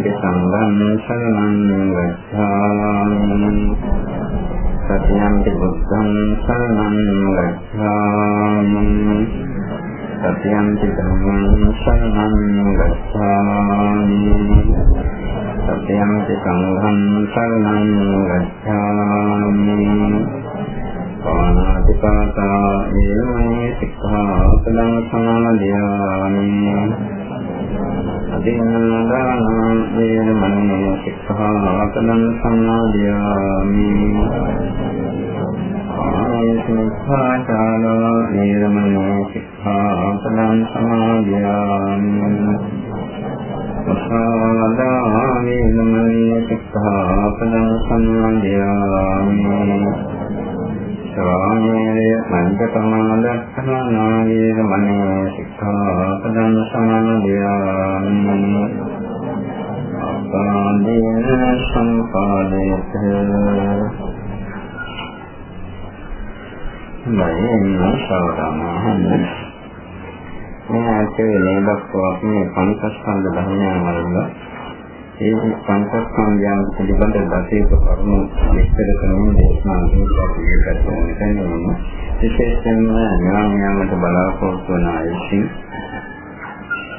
සංඝං සරණං ගච්ඡාමි සතියන්ති බුද්ධං සරණං ගච්ඡාමි සතියන්ති ධම්මං සරණං ගච්ඡාමි සතියන්ති සංඝං සරණං ගච්ඡාමි පාණාතිපාතා ඒමේ සික්ඛාපදං සමාදියාමි අදින්නාදානං වේරමණී සික්ඛාපදං සමාදියාමි ආයතනපාඨානෝ වේරමණී සික්ඛාපදං සමාදියාමි සාදානං වේරමණී සික්ඛාපදං සමාදියාමි ස්වාමීය මන්දකමාදස්සනායේ මනේ සික්ඛාපදං සමාදියාමි අපාදීන සම්පාදේත මයෙන් සවරමහන් මේ ඇත්තේ නේදක්වා මේ පංචස්කන්ධ ධර්මයන් වල ඒ පංචස්කන්ධයන් පිළිබඳ දසේක කරුණු විස්තර කරමින් දේශනා කරනවා. විශේෂයෙන්ම ඥානයන්ට බලාපොරොත්තු වන අයසින්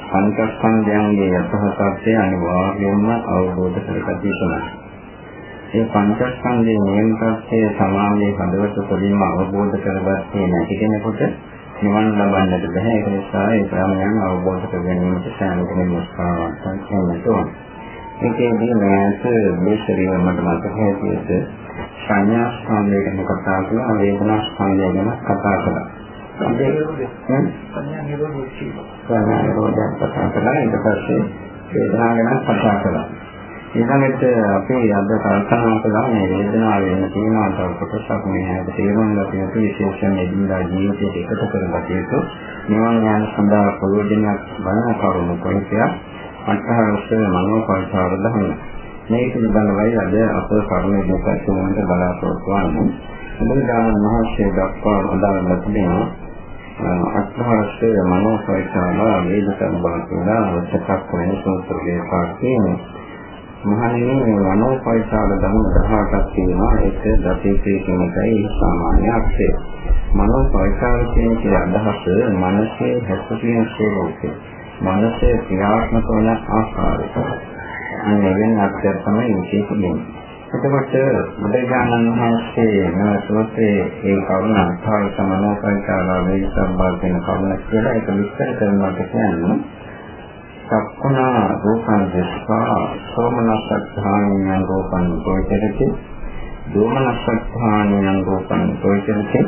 පංචස්කන්ධයන්ගේ යථාර්ථය අනිවාර්යයෙන්ම අවබෝධ කරගත යුතුයි. මේ පංචස්කන්ධයේ නියමතාවය සමාධියේ හදවත තුළින්ම අවබෝධ කරගත්තේ නැති කෙනෙකුට නිවන් ලබන්නට බැහැ. ඒක නිසා ඒ ප්‍රාණයන් අවබෝධ කර ගැනීමට සෑම කෙනෙකුම උත්සාහවත් වෙන්න ඕනේ. ඒකේදී මෑත මේ ශරීරය මට මතක හැටියට සංඥා ස්කන්ධය ගැන කතා කළා වේදනා ස්කන්ධය ගැන කතා කළා. සංඥා නිරෝධය කතා කළා ඊට පස්සේ වේදනා ගැන කතා කළා. ඊළඟට අපි අද කල්පනා කළා මේ වේදනාව වෙන තියෙනවා තව කොටසක් මේ හැට තේරුම් ගන්න තියෙන විශේෂයෙන් එදිනදා ජීවිතයට එකතු කරගත යුතු නිවන් යාම සඳහා ප්‍රයෝජනයක් බලන කරුණු කොටයක් අටහරස්සේ මනෝ පරිසර දහන මේ පිළිබඳවයි අද අප කරුණ ඉදිරිපත් කරනට බලාපොරොත්තු වෙන්නේ. බුදුදානන් මහත්මිය දක්වා උදාහරණ තිබෙනවා අටහරස්සේ මනෝ පරිසර වේදකම් බලනවා අවශ්‍යකක් වෙන සූත්‍රයේ පාඨයේ මහණෙනි මේ මනෝ පරිසර ධර්ම 18ක් තියෙනවා. ඒක දතේකේ කියන එකයි සාමාන්‍ය අර්ථය. මනෝ පරිසර කියන අදහස මනසේ හැසිරීම ස්වභාවය මනසේ ක්‍රියාත්මක වන ආකාරය. අනේ වෙන අක්ෂර තමයි විශේෂයෙන්. එතකොට බුදුරජාණන් වහන්සේ මේ සූත්‍රයේ ඒ කරුණ අර්ථය සමනෝ පරිචාරා වේ සම්බන්ධ වෙන කරුණ කියලා ඒක විස්තර කරනකොට කියන්නේ සක්කුණා රූපං දස්සා සෝමනස්සද්ධානියං රූපං පොයිතරති දෝමනස්සද්ධානියං රූපං පොයිතරති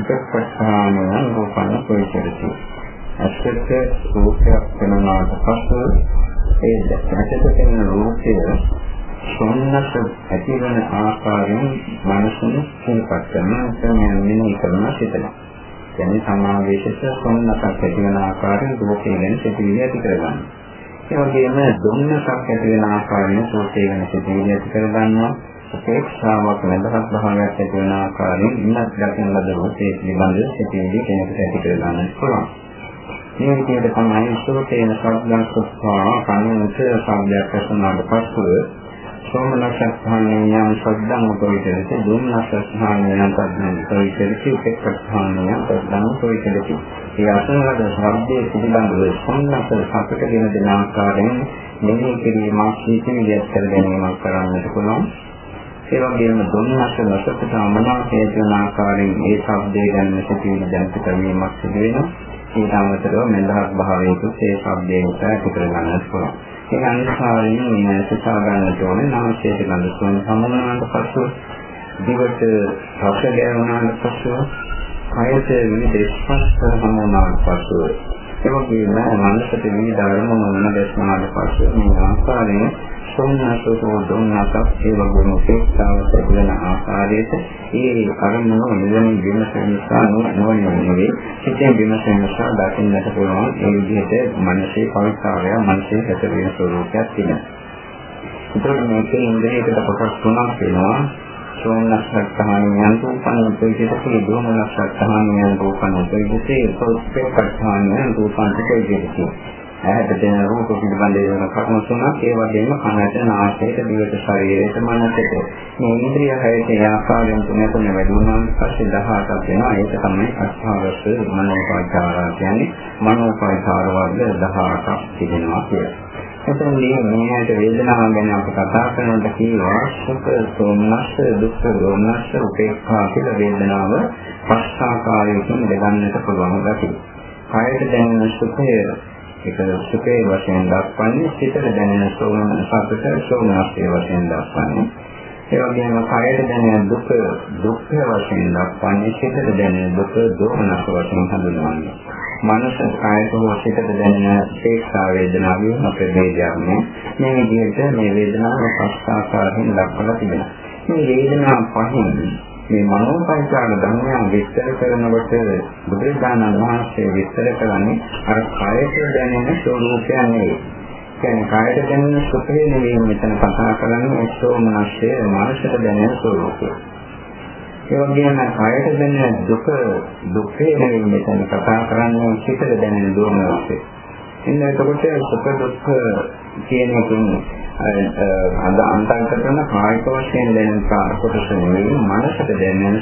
උපප්පස්ථානියං රූපං පොයිතරති ඇසට රූපයක් වෙනාට පසු ඒ ඇසට පෙනෙන රූපය සොන්නස ඇතිවන ආකාරයෙන් මනසෙන් සිහිපත් කරන මෙන්න කරන සිතනවා. කියන්නේ සමාවේශක සොන්නසක් ඇතිවන ආකාරයෙන් රූපය ගැන සිතිවිලි ඇති කරගන්නවා. ඒ වගේම දුන්නසක් ඇති වෙන ආකාරයෙන් රූපය ගැන සිතිවිලි ඇති කරගන්නවා. උපේක්ෂාවක් නැදහත් භාවයක් ඇති වෙන ආකාරයෙන් ඉන්නත් දකින ලද රූපයේ පිළිබඳ සිතිවිලි කෙනෙකුට ඇති කරගන්නත් පුළුවන්. මේ විදිහට තමයි සෝතේන සබ්දං සුඛා කන්නත සම්බයක් රසනාට පස්සෙ සෝමනසස්ථානයන් සබ්දං උපවිතරති දුම්නසස්ථානයන් සබ්දං උපවිතරති උපේක්ෂාණයන් සබ්දං උපවිතරති. ඒ අසනවද ශබ්දයේ පිළිබඳව සම්නස සතුට දෙන දෙන ආකාරයෙන් මෙහි කිරීමක් සීතීලියක් කර ගැනීමක් කරන්නට පුළුවන්. ඒ වගේම දුම්නස රසකට අමනාපය දෙන ආකාරයෙන් ඒ ශබ්දය ගැන සිටින දැනට කැවීමක් සිදු වෙනවා. ඊට අමතරව මෙලහක් භාවයකුත් ඒ ශබ්දයෙන් ඇති කර ගන්නත් පුළුවන්. ඒ අනුසාරයෙන් මේ සිතා ගන්නට ඕනේ නාමයේ ගඳ සුවඳ සමුනාට පසු දිවට රස ගැවුනාට පසු කයට විවිධ ස්පර්ශ සමුනාට පසු ඒ වගේම මනසට විවිධ අරමුණු වන දැස්නාට පසු මේ ආකාරයෙන් සෝමනසෝ දුන්නසක් ඒ වගේම උපේක්ෂාව තිබෙන ආකාරයට ඒ කර්මන නිවන විමසන නිසා නොවන නෙවෙයි සිතෙන් විමසන නිසා දකින්නට පුළුවන් ඒ විදිහට මනසේ පවිත්‍රාවය මනසේ හැදෙන ස්වરૂපයක් තිබෙනවා. ඒකට මේකේ ඉන්ද්‍රියකට කොටස් තුනක් වෙනවා සෝමනස්සත්හානියන් රූපං උපේජිතේ දෝමනස්සත්හානියන් රූපං උපේජිතේ සෝපේක්ඛානියන් රූපං උපේජිතේ ඇහැට දෙන රූප පිළිබඳ වෙන කර්ම තුනක් ඒ වගේම කනට නාසයට දිවට ශරීරයට මනසට. මේ ඉන්ද්‍රිය හයට ඒ ආකාරයෙන් තුන තුන වැඩි වුණාන් පස්සේ 18ක් වෙනවා. ඒක තමයි අස්ථාවස්ස මනෝපාචාරා කියන්නේ. මනෝපාචාර වර්ග 18ක් තිබෙනවා කියලා. එතනදී මේකට වේදනාව ගැන අපි කතා කරනකොට කියනවා සුඛ සෝමනස්ස දුක්ඛ දෝමනස්ස උපේක්ඛා කියලා වේදනාව පස් ආකාරයකින් දෙගන්නට පුළුවන් ගැටි. කායයට දැනෙන සුඛය ඒක සුඛේ වශයෙන් දක්වන්නේ සිතට දැනෙන සෝමන සතුට සෝමනස්සේ වශයෙන් දක්වන්නේ. ඒ වගේම කායයට දැනෙන දුක දුක්ඛ වශයෙන් දක්වන්නේ සිතට දැනෙන දුක දෝමනස්ස වශයෙන් හඳුන්වන්නේ. මනස කායත හෝ සිතට දැනෙන ශේක්ෂා වේදනාවේ අපේදයක් නේ. මේ විදිහට මේ වේදනාව පස් ආකාරයෙන් දක්වලා තිබෙනවා. මේ වේදනා පහින් මේ මනෝපංචාර ධර්මයන් විස්තර කරනකොට බුදුරජාණන් වහන්සේ විස්තර කරන්නේ අර කායත දැනෙන ස්වરૂපය නෙවෙයි. කියන්නේ කායත දැනෙන සුඛය නෙවෙයි මෙතන කතා කරන්නේ සෝමනස්සේ මානසික දැනෙන ස්වરૂපය. ඒ වගේම කායයට දැනෙන දුක දුක්ඛේ නෙවෙයි මෙතන කතා කරන්නේ සිතට දැනෙන දුරනස්සේ. එන්න එතකොට සුඛ දුක්ඛ කියන එකෙන් අද අන්තර්ගත කරන කායික වශයෙන් දැනෙන කොටස නෙවෙයි මනසට දැනෙන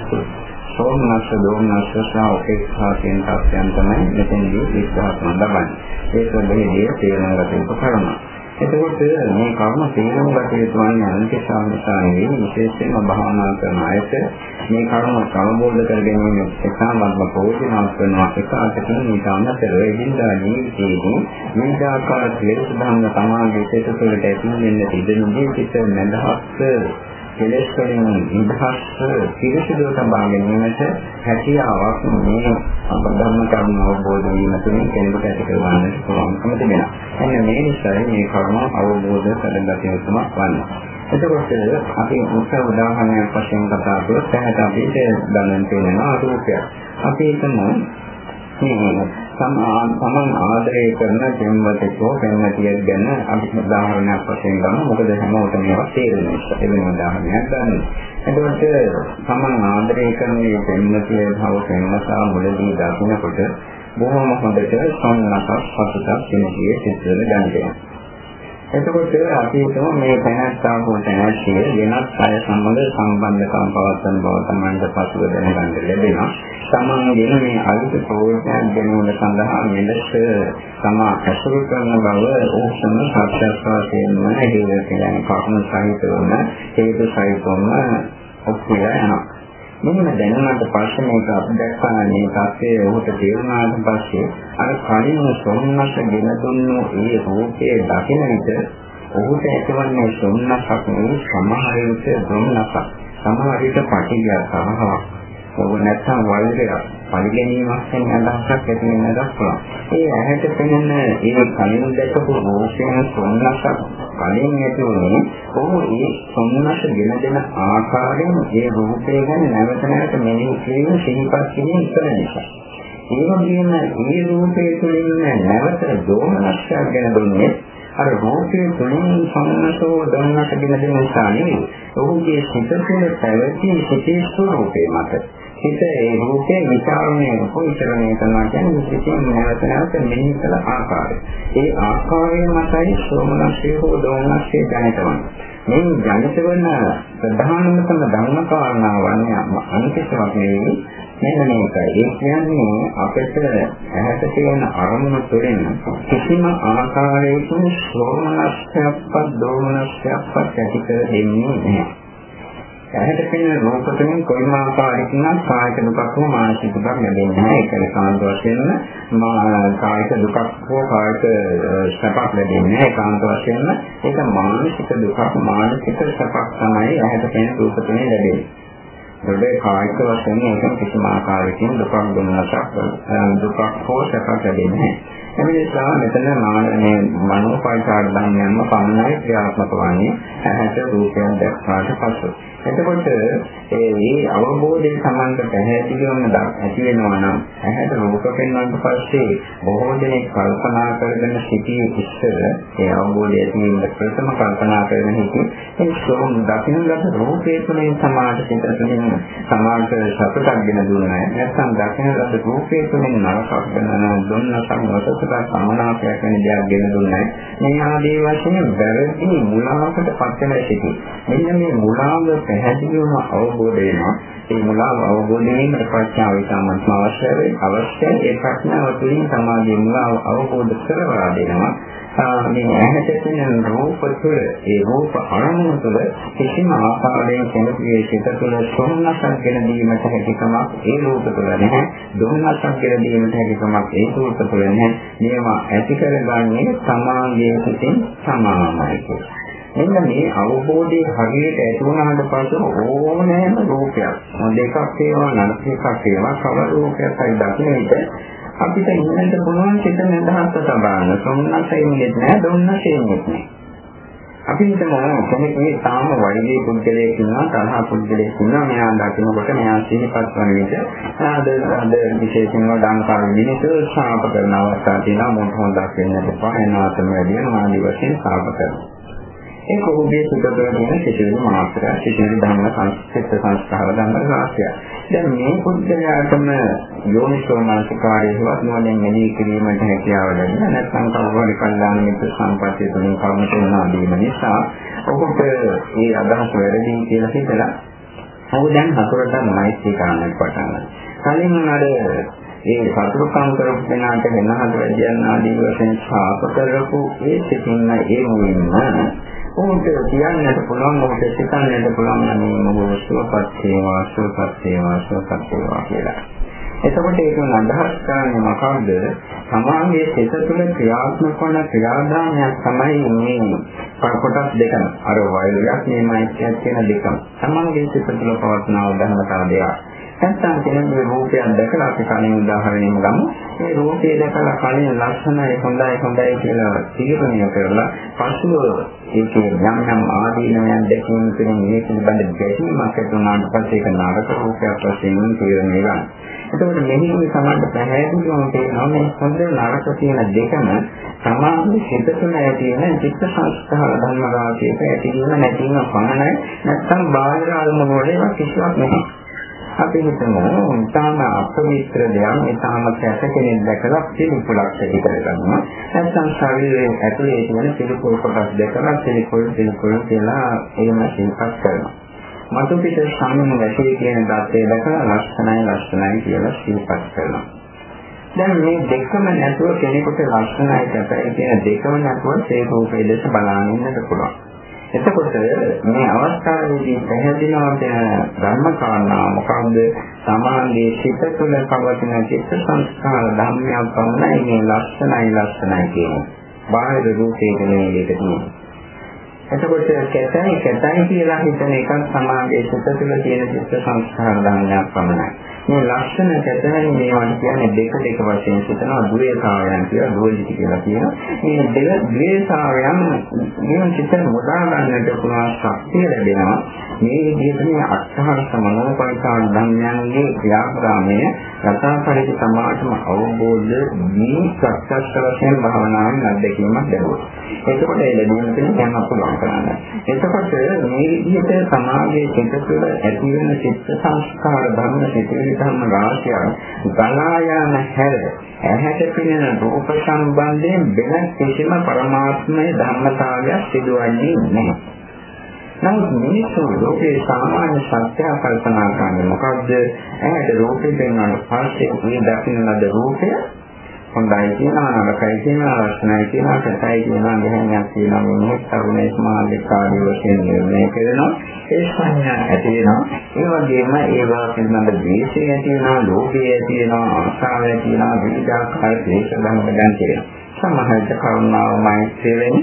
සෝමනස්ස දෝමනස්ස සාෝපේක්ෂා කියන තත්යන් තමයි මෙතනදී විස්තර කරන ලබන්නේ. ඒක මෙහිදී තේරුම් ගත යුතු කරුණක්. එතකොට මේ කර්ම තේරුම් ගත යුතු වන්නේ අනිත්‍යතාව නිසා නෙවෙයි විශේෂයෙන්ම භාවනා කරන අයට මේ කර්ම සමබෝධ කර ගැනීම එකමත්ම පෝෂණය කරනවා එක අතකින් මේ අමතර එදිනදා ජීවිතයේදී මේ ආකාර ක්ලේශ ධර්ම සමාජයේ සිට තුළට ඇතිවෙන්න තිබෙන ජීවිත නැදහස් කෙලෙස් වලින් නිදහස් පිරිසිදු සම්බා ගැනීමට හැකියාවක් මේ ධර්ම කර්ම අවබෝධ වීම තුළින් කෙනෙකුට ඇති කරගන්නට පුළුවන්කම තිබෙනවා. එන්න මේ නිසා මේ කර්ම අවබෝධ කරගත යුතුමක් වන්නේ. එතකොට අපි මුඛ උදාහරණයක් වශයෙන් කතා කරලා දැනට අපිට දැනෙන තේනවා රූපයක්. අපි හිතමු සමන් ආදරය කරන දෙම්වතකෝ දෙම්වතියක් ගැන අපි උදාහරණයක් වශයෙන් ගමු. මොකද හැමෝටම මේවා තේරෙන නිසා. ඒ වෙන උදාහරණයක් ගන්න. එතකොට සමන් ආදරය කරන මේ දෙම්වතිය භව දෙම්වතා මුලදී දකින්නකොට බොහොම හොඳට සම්නසක් පසුතක් කෙනෙකුගේ සිත්වල දැනෙනවා. එතකොට අපි හිතමු මේ තැනස්සා හෝ තැනස්සිය වෙනත් අය සම්බන්ධ සම්බන්ධකම් පවත්වන බව තමයි පසුව දැනගන්න ලැබෙනවා. සමානගෙන මේ අලුත් ප්‍රෝජනයක් ගැනීම සඳහා මෙලෙස තමා ඇසුරු කරන බව ඕසම සත්‍යස්වාදයෙන්ම හේතු කියන කරුණ සහිතවම හේතු සහිතවම ඔප්පුය යනවා. මෙන්න දැනුණාට පස්සේ මේක අපි දැක්කා මේ තත්ත්වයේ ඔහුට තේරුණාට පස්සේ අර කලින් සොම්නස ගෙන දුන්නු ඒ රූපයේ දකින විට ඔහුට ඇතිවන්නේ සොම්නසක් නෙවෙයි සමහර විට දුන්නසක් සමහර විට පටිඝයක් සමහරක්. ඔබ නැත්තම් වෛරයක් පරිගැනීමක් වෙන අදහසක් ඇති වෙනදක් පුළුවන්. ඒ ඇහැට පෙනෙන ඒ කලින් දැකපු රූපයෙන් සොන්නසක් කලින් ඇති වුණේ ඔහු ඒ සොන්නස ගෙන දෙන ආකාරයෙන් ඒ රූපය ගැන නැවත නැවත මෙනෙහි කිරීම සිහිපත් කිරීම ඉතල නිසා. ඒ වගේම මේ රූපයේ තුලින් නැවත දෝමනස්යක් ගැන දුන්නේ අර රූපයේ තුලින් සම්මතෝ දන්නට ගෙන දෙන නිසා නෙවෙයි. ඔහුගේ සිත තුළ පැවති සිතේ ස්වરૂපේ මත. හිත ඒ රූපේ විචාරණය උපවිචරණය කරනවා කියන්නේ සිතින් නැවත නැවත මෙහි කළ ආකාරය. ඒ ආකාරය මතයි සෝමනස්සේ හෝ දෝමනස්සේ දැනටවන්නේ. මේ ජනිත වන ප්‍රධානම ධර්ම කාරණාවන් අනිත්‍යයක් නෙවෙයි මෙන්න මේකයි. ඒ කියන්නේ අපිට ඇහැට තියෙන අරමුණ තුළින් කිසිම ආකාරයකින් සෝමනස්යක්වත් දෝමනස්යක්වත් ඇති කර දෙන්නේ නැහැ. ඇහැට පෙනෙන රූප තුළින් කොයිම ආකාරයකින් නම් කායික දුකක් හෝ මානසික දුකක් ලැබෙන්නේ නැහැ. ඒක ඒකාන්ත වශයෙන්ම කායික දුකක් හෝ කායික සැපක් ලැබෙන්නේ නැහැ. ඒකාන්ත වශයෙන්ම ඒක මානසික දුකක් මානසික සැපක් තමයි ඇහැට පෙනෙන රූප තුළින් ලැබෙන්නේ. ඒකේ කායික වශයෙන් ඒක කිසිම ආකාරයකින් දුකක් දුන්නසක් දුකක් හෝ සැපක් ලැබෙන්නේ නැහැ. ඒ නිසා මෙතන මේ මනෝපරිචාර ධර්මයන්ම පමණයි ක්‍රියාත්මක වන්නේ. ඇහැට රූපයන් දැක්වාට පසු. එතකොට ඒ මේ අවබෝධයෙන් සමන්ත පැහැදිලිවම ඇති වෙනවා නම් ඇහැට රූප පෙන්වන්න පස්සේ බොහෝ දෙනෙක් කල්පනා කරගෙන සිටියේ ඉස්සර ඒ අවබෝධය ඇතිවෙන්න ප්‍රථම කල්පනා කරගෙන හිටියේ ඒ සෝම් දකින්න ලද රූපේ තුළින් සමාජ සිතතුලින් සමාජ සතුටක් ගෙන දුන්නා නැත්නම් දකින්න ලද රූපේ තුළින් නරකක් වෙන දුන්නසක් නොසතුටක් සමනාපයක් වෙන දෙයක් ගෙන දුන්නා මේ ආදී වශයෙන් වැරදි මුලාවකට පත් වෙලා සිටියේ මෙන්න මේ මුලාව පැහැදිලිවම අවබෝධ වෙනවා. ඒ මුලාව අවබෝධ වීමට ප්‍රඥාව ඉතාමත් අවශ්‍යයි. අවශ්‍යයි ඒ ප්‍රඥාව තුළින් සමාධිය මුලාව අවබෝධ කරවා දෙනවා. මේ ඇහැට තියෙන රූප තුළ ඒ රූප අරමුණු තුළ කිසිම ආකාරයෙන් කෙනෙකුගේ සිත තුළ සොම්නසක් ගෙන දීමට හැකියාවක් ඒ රූප තුළ නැහැ. දුම්නසක් ගෙන දීමට හැකියාවක් ඒ රූප තුළ නැහැ. මේවා ඇති කරගන්නේ සමාධියේ සිටින් සමානයි කියලා. මෙන්න මේ අවබෝධයේ හරියට ඇති වුණාට පස්සේ ඕනෑම රූපයක් දෙකක් ඒවා නරක එකක් ඒවා කවර රූපයක් හරි දකින්නට අපිට ඉන්නට පුළුවන් චිත්ත නිදහස තබාන සොම්නසෙන්නේ නැහැ දුන්නසෙන්නේ නැහැ අපි හිතමු කෙනෙක් මේ තාම වෛද්‍ය පුද්ගලයෙක් ඉන්නවා තරහ පුද්ගලයෙක් ඉන්නවා. මෙයා දකිනකොට මෙයා සිහිපත් වන විට ආද අද විශේෂයෙන්ම ඩංකාර මිනිස්සු ශාප කරන අවස්ථා තියෙනවා. මොන හොඳක් වෙන්නට පහනාතම වැඩි වෙනවා ආදි වශයෙන් ශාප කරනවා. ඒක ඔහුගේ සුදතර කියන සිතිවිලි මාත්‍ර සිතිවිලි ධර්ම සංස්කෘත සංස්කාර ධර්ම රාශිය. දැන් මේ පුද්ගලයාටම යෝනිසෝමානසිකාරයේවත් නොවන මෙලී කිරීමට හැකියාව ලැබෙන නැත්නම් කවුරුහරි කල්යාණ මිත්‍ර සම්පත්තිය තුලින් කර්ම තුනනා දීම නිසා ඔහුට මේ අදහස වැරදි කියලා හිතලා ඔහු දැන් හතරට මෛත්‍රී කරන්නට පටන් ගන්නවා. කලින් අර ඒ සතුරුකම් කරපු කෙනාට වෙන හදවතියන් ආදී වශයෙන් ශාප කරපු ඒ සිතින්ම ඒ මුලින්ම උන්ට කියන්නට පුළුවන් උන්ට සිතන්නට පුළුවන් මේ මොහොත සුවපත් වේවා සුවපත් වේවා සුවපත් වේවා කියලා. එතකොට ඒකෙන් අදහස් කරන්නේ මොකක්ද? සමාගයේ සිත තුළ ක්‍රියාත්මක වන ක්‍රියාදාමයක් තමයි මේ කොටස් දෙකම. අර වෛරයක් මේ මෛත්‍රියක් කියන දෙකම. සමාගයේ සිත තුළ පවත්නා ධර්මතාව දෙකක්. නැත්නම් කෙනෙකුගේ රූපයක් දැකලා අපි කලින් උදාහරණයක් ගමු. මේ රූපය දැකලා කලින් ලක්ෂණයි හොඳයි හොඳයි කියලා තීරණය කරලා පසුව ඒකේ යම් යම් ආදීනයන් දැකීම තුළින් මේ පිළිබඳ ගැටීමක් ඇති වුණාට පස්සේ ඒක නරක රූපයක් වශයෙන් තීරණය ගන්න. එතකොට මෙහි සමාජ පැහැදිලිවම තේරෙනවා මේ හොඳ නරක කියන දෙකම සමාජයේ හිත තුළ ඇති වෙන චිත්ත සංස්කාර ධර්ම රාශියක ඇතිවීම නැතිවීම පමණයි නැත්නම් බාහිර අරමුණු වල කිසිවක් නැහැ. අපි හිතමු තාම අපවිත්‍ර දෙයක් ඒ තාම කැට කෙනෙක් දැකලා පිළිකුලක් ඇති කරගන්නවා. නැත්නම් ශරීරයේ ඇතුලේ තියෙන පිළිකුල් කොටස් දැකලා පිළිකුල් පිළිකුල් කියලා එහෙම සිතක් කරනවා. මතු පිට සම්මුණ වැටේ කියන දත්තේ දැකලා ලක්ෂණයි ලක්ෂණයි කියලා සිතක් කරනවා. දැන් මේ දෙකම නැතුව කෙනෙකුට ලක්ෂණයි කැපයි කියන දෙකම නැතුව ඒ රූපයේ දෙස බලාගෙන ඉන්නත් පුළුවන්. එතකොට මේ අවස්ථාවේදී පැහැදිලිවම ධර්ම කාරණා මොකක්ද? සමාධියේ සිත තුළ පවතින චිත්ත සංස්කාර ධර්මයන් පමණයි මේ ලක්ෂණයි ලක්ෂණයි කියන්නේ. බාහිර රූපේ නෙමෙයි ඒක තියෙන්නේ. එතකොට කැතයි කැතයි කියලා හිතන එකක් සමාගයේ සිත තුළ තියෙන චිත්ත සංස්කාර ධර්මයක් පමණයි. මේ ලක්ෂණ කැතයි මේවට කියන්නේ දෙක දෙක වශයෙන් සිතනවා ද්වේතාවයන් කියලා දෝලිති කියලා කියනවා. මේ දෙක ද්වේතාවයන් මේ චිත්ත මුදා ගන්නට පුළුවන් ශක්තිය ලැබෙනවා. මේ විදිහට මේ අස්හාර සමනෝපරිසාර ධර්මයන්ගේ ක්‍රියාපරාමය යථාපරිදි සමාජම අවබෝධ මේ සත්‍යස්ස වශයෙන් භාවනාවෙන් අත්දැකීමක් ලැබුවා. එතකොට ඒ ලැබීම තුළ දැන් අපුලම් කරන්න. එතකොට මේ විදිහට සමාජයේ චිත්ත තුළ ඇති වෙන චිත්ත සංස්කාර ධර්ම සිතිවිලි ධර්ම රාශියක් ගලා යන හැර ඇහැට පෙනෙන රූප සම්බන්ධයෙන් වෙන කිසිම පරමාත්මය ධර්මතාවයක් සිදුවන්නේ නැහැ. නමුත් මිනිස්සු ලෝකේ සාමාන්‍ය සත්‍ය කල්පනා කරන්නේ මොකද්ද? ඇහැට රූපේ පෙන්වන පස්සේ මේ දකින්න ලද රූපය හොඳයි කියනවා නරකයි කියනවා ලක්ෂණයි කියනවා සැපයි කියනවා ගැහණියක් කියනවා මොනවත් තරුණේ සමාජික ආදී වශයෙන් නිර්ණය කරනවා. ඒ සංඥා ඇති වෙනවා. ඒ වගේම ඒවා පිළිබඳ ද්වේෂය ඇති වෙනවා ලෝභය ඇති වෙනවා ආශාව ඇති වෙනවා විවිධාකාර ක්ලේශ ධර්ම දැන් තියෙනවා. සමහරවිට කරුණාව මෛත්‍රිය වෙන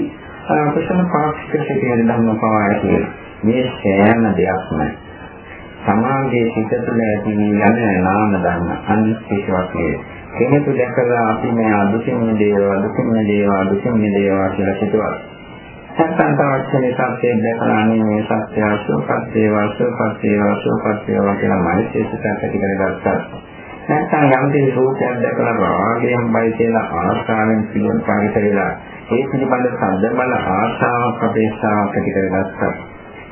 කුසල පාක්ෂික සිටින ධර්ම පවා ඇති මේ සෑම දෙයක්ම සමාජයේ සිට තුළ ඇති යන නාම ධර්ම අනිත් කිසිවක් නෙවෙයි කෙනෙකු දැකලා අපි මේ අදුකින් දේවා අදුකින් දේවා අදුකින් දේවා කියලා හිතුවා. නැත්නම් තවත් කෙනෙක් සත්‍යයෙන් දැකලා අනේ මේ සත්‍ය අසුපත් වේවා අසුපත් වේවා අසුපත් වේවා කියලා මනසේට ඇති කරගත්තා. නැත්නම් යම් කිසි රූපයක් දැකලා රාගයෙන් බයි කියලා ආශාවෙන් පිළින් පාවිත වෙලා ඒ පිළිබඳ සද්ද බල ආශාවක් අපේක්ෂාවක් ඇති කරගත්තා.